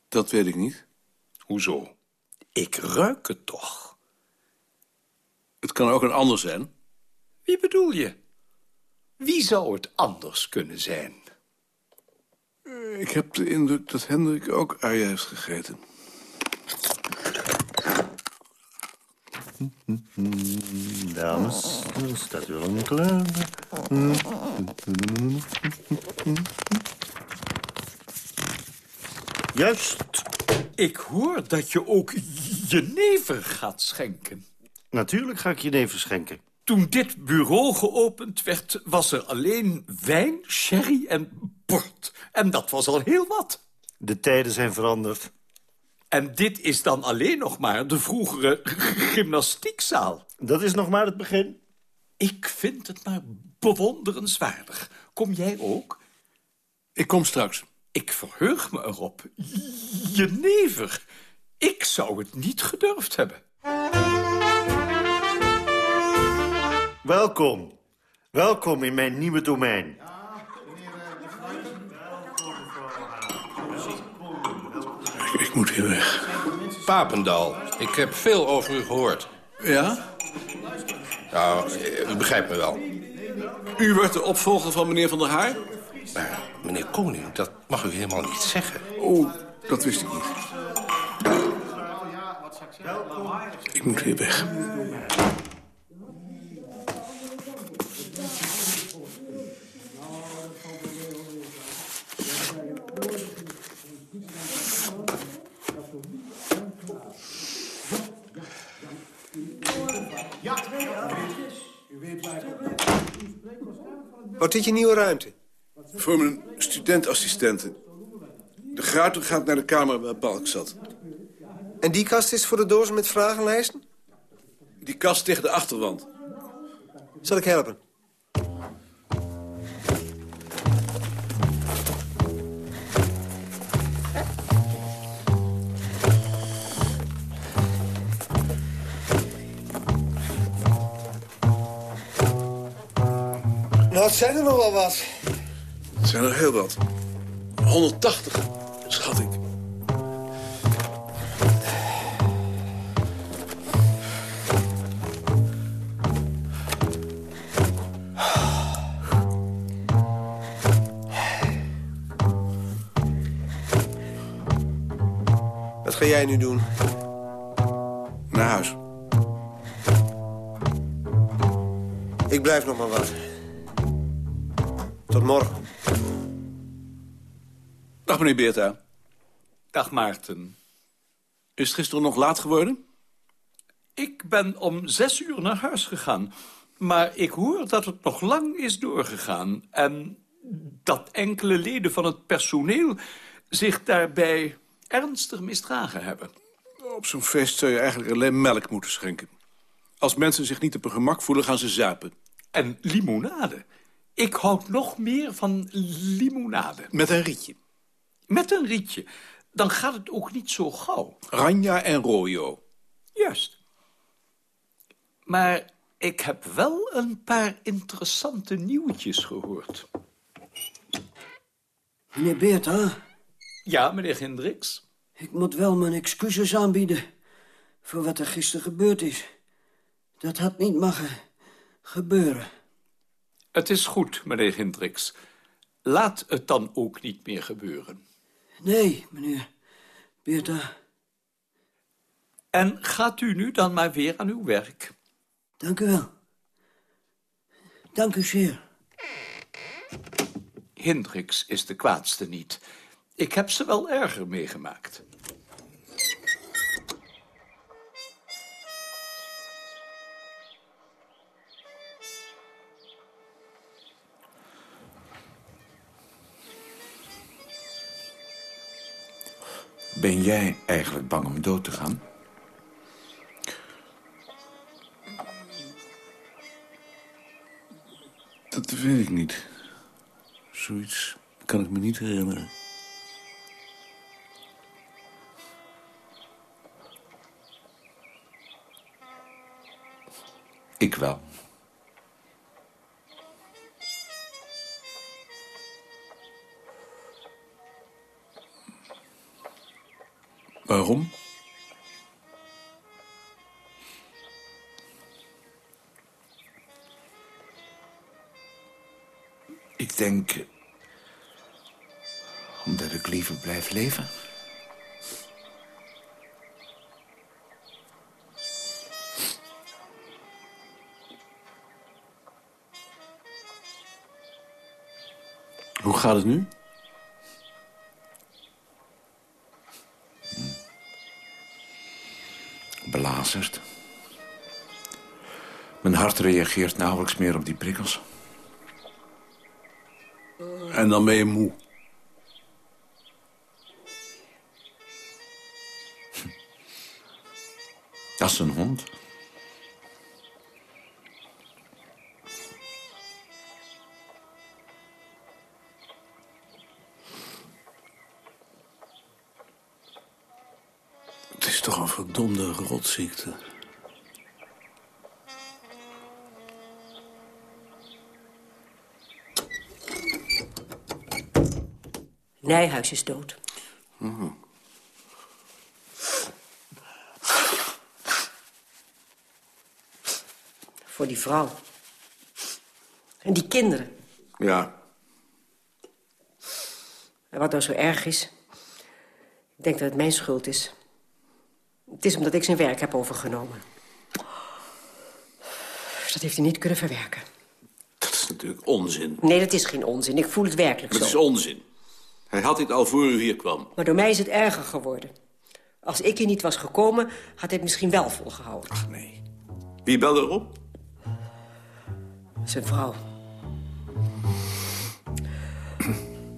Dat weet ik niet. Hoezo? Ik ruik het toch. Het kan ook een ander zijn. Wie bedoel je? Wie zou het anders kunnen zijn? Ik heb de indruk dat Hendrik ook uien heeft gegeten. Dames, staat u al klaar? Juist. Ik hoor dat je ook jenever gaat schenken. Natuurlijk ga ik jenever schenken. Toen dit bureau geopend werd, was er alleen wijn, sherry en port. En dat was al heel wat. De tijden zijn veranderd. En dit is dan alleen nog maar de vroegere gymnastiekzaal. Dat is nog maar het begin. Ik vind het maar bewonderenswaardig. Kom jij ook? Ik kom straks. Ik verheug me erop. Jenever. Ik zou het niet gedurfd hebben. Welkom. Welkom in mijn nieuwe domein. Ik, moet hier weg. Papendal, ik heb veel over u gehoord. Ja? Nou, u begrijpt me wel. U wordt de opvolger van meneer Van der Haar? Maar meneer Koning, dat mag u helemaal niet zeggen. Oh, dat wist ik niet. Ik moet weer weg. Wordt dit je nieuwe ruimte? Voor mijn studentassistenten. De gruiter gaat naar de kamer waar Balk zat. En die kast is voor de dozen met vragenlijsten? Die kast tegen de achterwand. Zal ik helpen? Nou, het zijn er nog wel wat. Het zijn er heel wat. 180, schat ik. Wat ga jij nu doen? Naar huis. Ik blijf nog maar wat. Tot morgen. Dag, meneer Beerta. Dag, Maarten. Is het gisteren nog laat geworden? Ik ben om zes uur naar huis gegaan. Maar ik hoor dat het nog lang is doorgegaan. En dat enkele leden van het personeel zich daarbij ernstig misdragen hebben. Op zo'n feest zou je eigenlijk alleen melk moeten schenken. Als mensen zich niet op hun gemak voelen, gaan ze zuipen. En limonade. Ik houd nog meer van limonade. Met een rietje. Met een rietje. Dan gaat het ook niet zo gauw. Ranja en Royo. Juist. Maar ik heb wel een paar interessante nieuwtjes gehoord. Meneer Beerta? Ja, meneer Hendricks? Ik moet wel mijn excuses aanbieden voor wat er gisteren gebeurd is. Dat had niet mogen gebeuren. Het is goed, meneer Hendricks. Laat het dan ook niet meer gebeuren. Nee, meneer Beerta. En gaat u nu dan maar weer aan uw werk? Dank u wel. Dank u zeer. Hendricks is de kwaadste niet. Ik heb ze wel erger meegemaakt. Ben jij eigenlijk bang om dood te gaan? Dat weet ik niet. Zoiets kan ik me niet herinneren. Ik wel. Waarom? Ik denk... omdat ik liever blijf leven. Hoe gaat het nu? Hart reageert nauwelijks meer op die prikkels. En dan ben je moe. *laughs* Dat is een hond. Het is toch een verdomde rotziekte. Nijhuis is dood. Voor die vrouw. En die kinderen. Ja, En wat nou zo erg is... Ik denk dat het mijn schuld is. Het is omdat ik zijn werk heb overgenomen. Dat heeft hij niet kunnen verwerken. dat is natuurlijk onzin. Nee, dat is geen onzin. Ik voel het werkelijk Dat zo. is onzin. Hij had dit al voor u hier kwam. Maar door mij is het erger geworden. Als ik hier niet was gekomen, had hij het misschien wel volgehouden. Ach, nee. Wie belde erop? Zijn vrouw.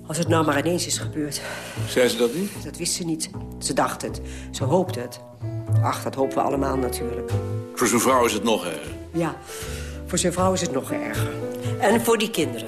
Als het nou maar ineens is gebeurd. Zei ze dat niet? Dat wist ze niet. Ze dacht het. Ze hoopte het. Ach, dat hopen we allemaal natuurlijk. Voor zijn vrouw is het nog erger. Ja, voor zijn vrouw is het nog erger. En voor die kinderen.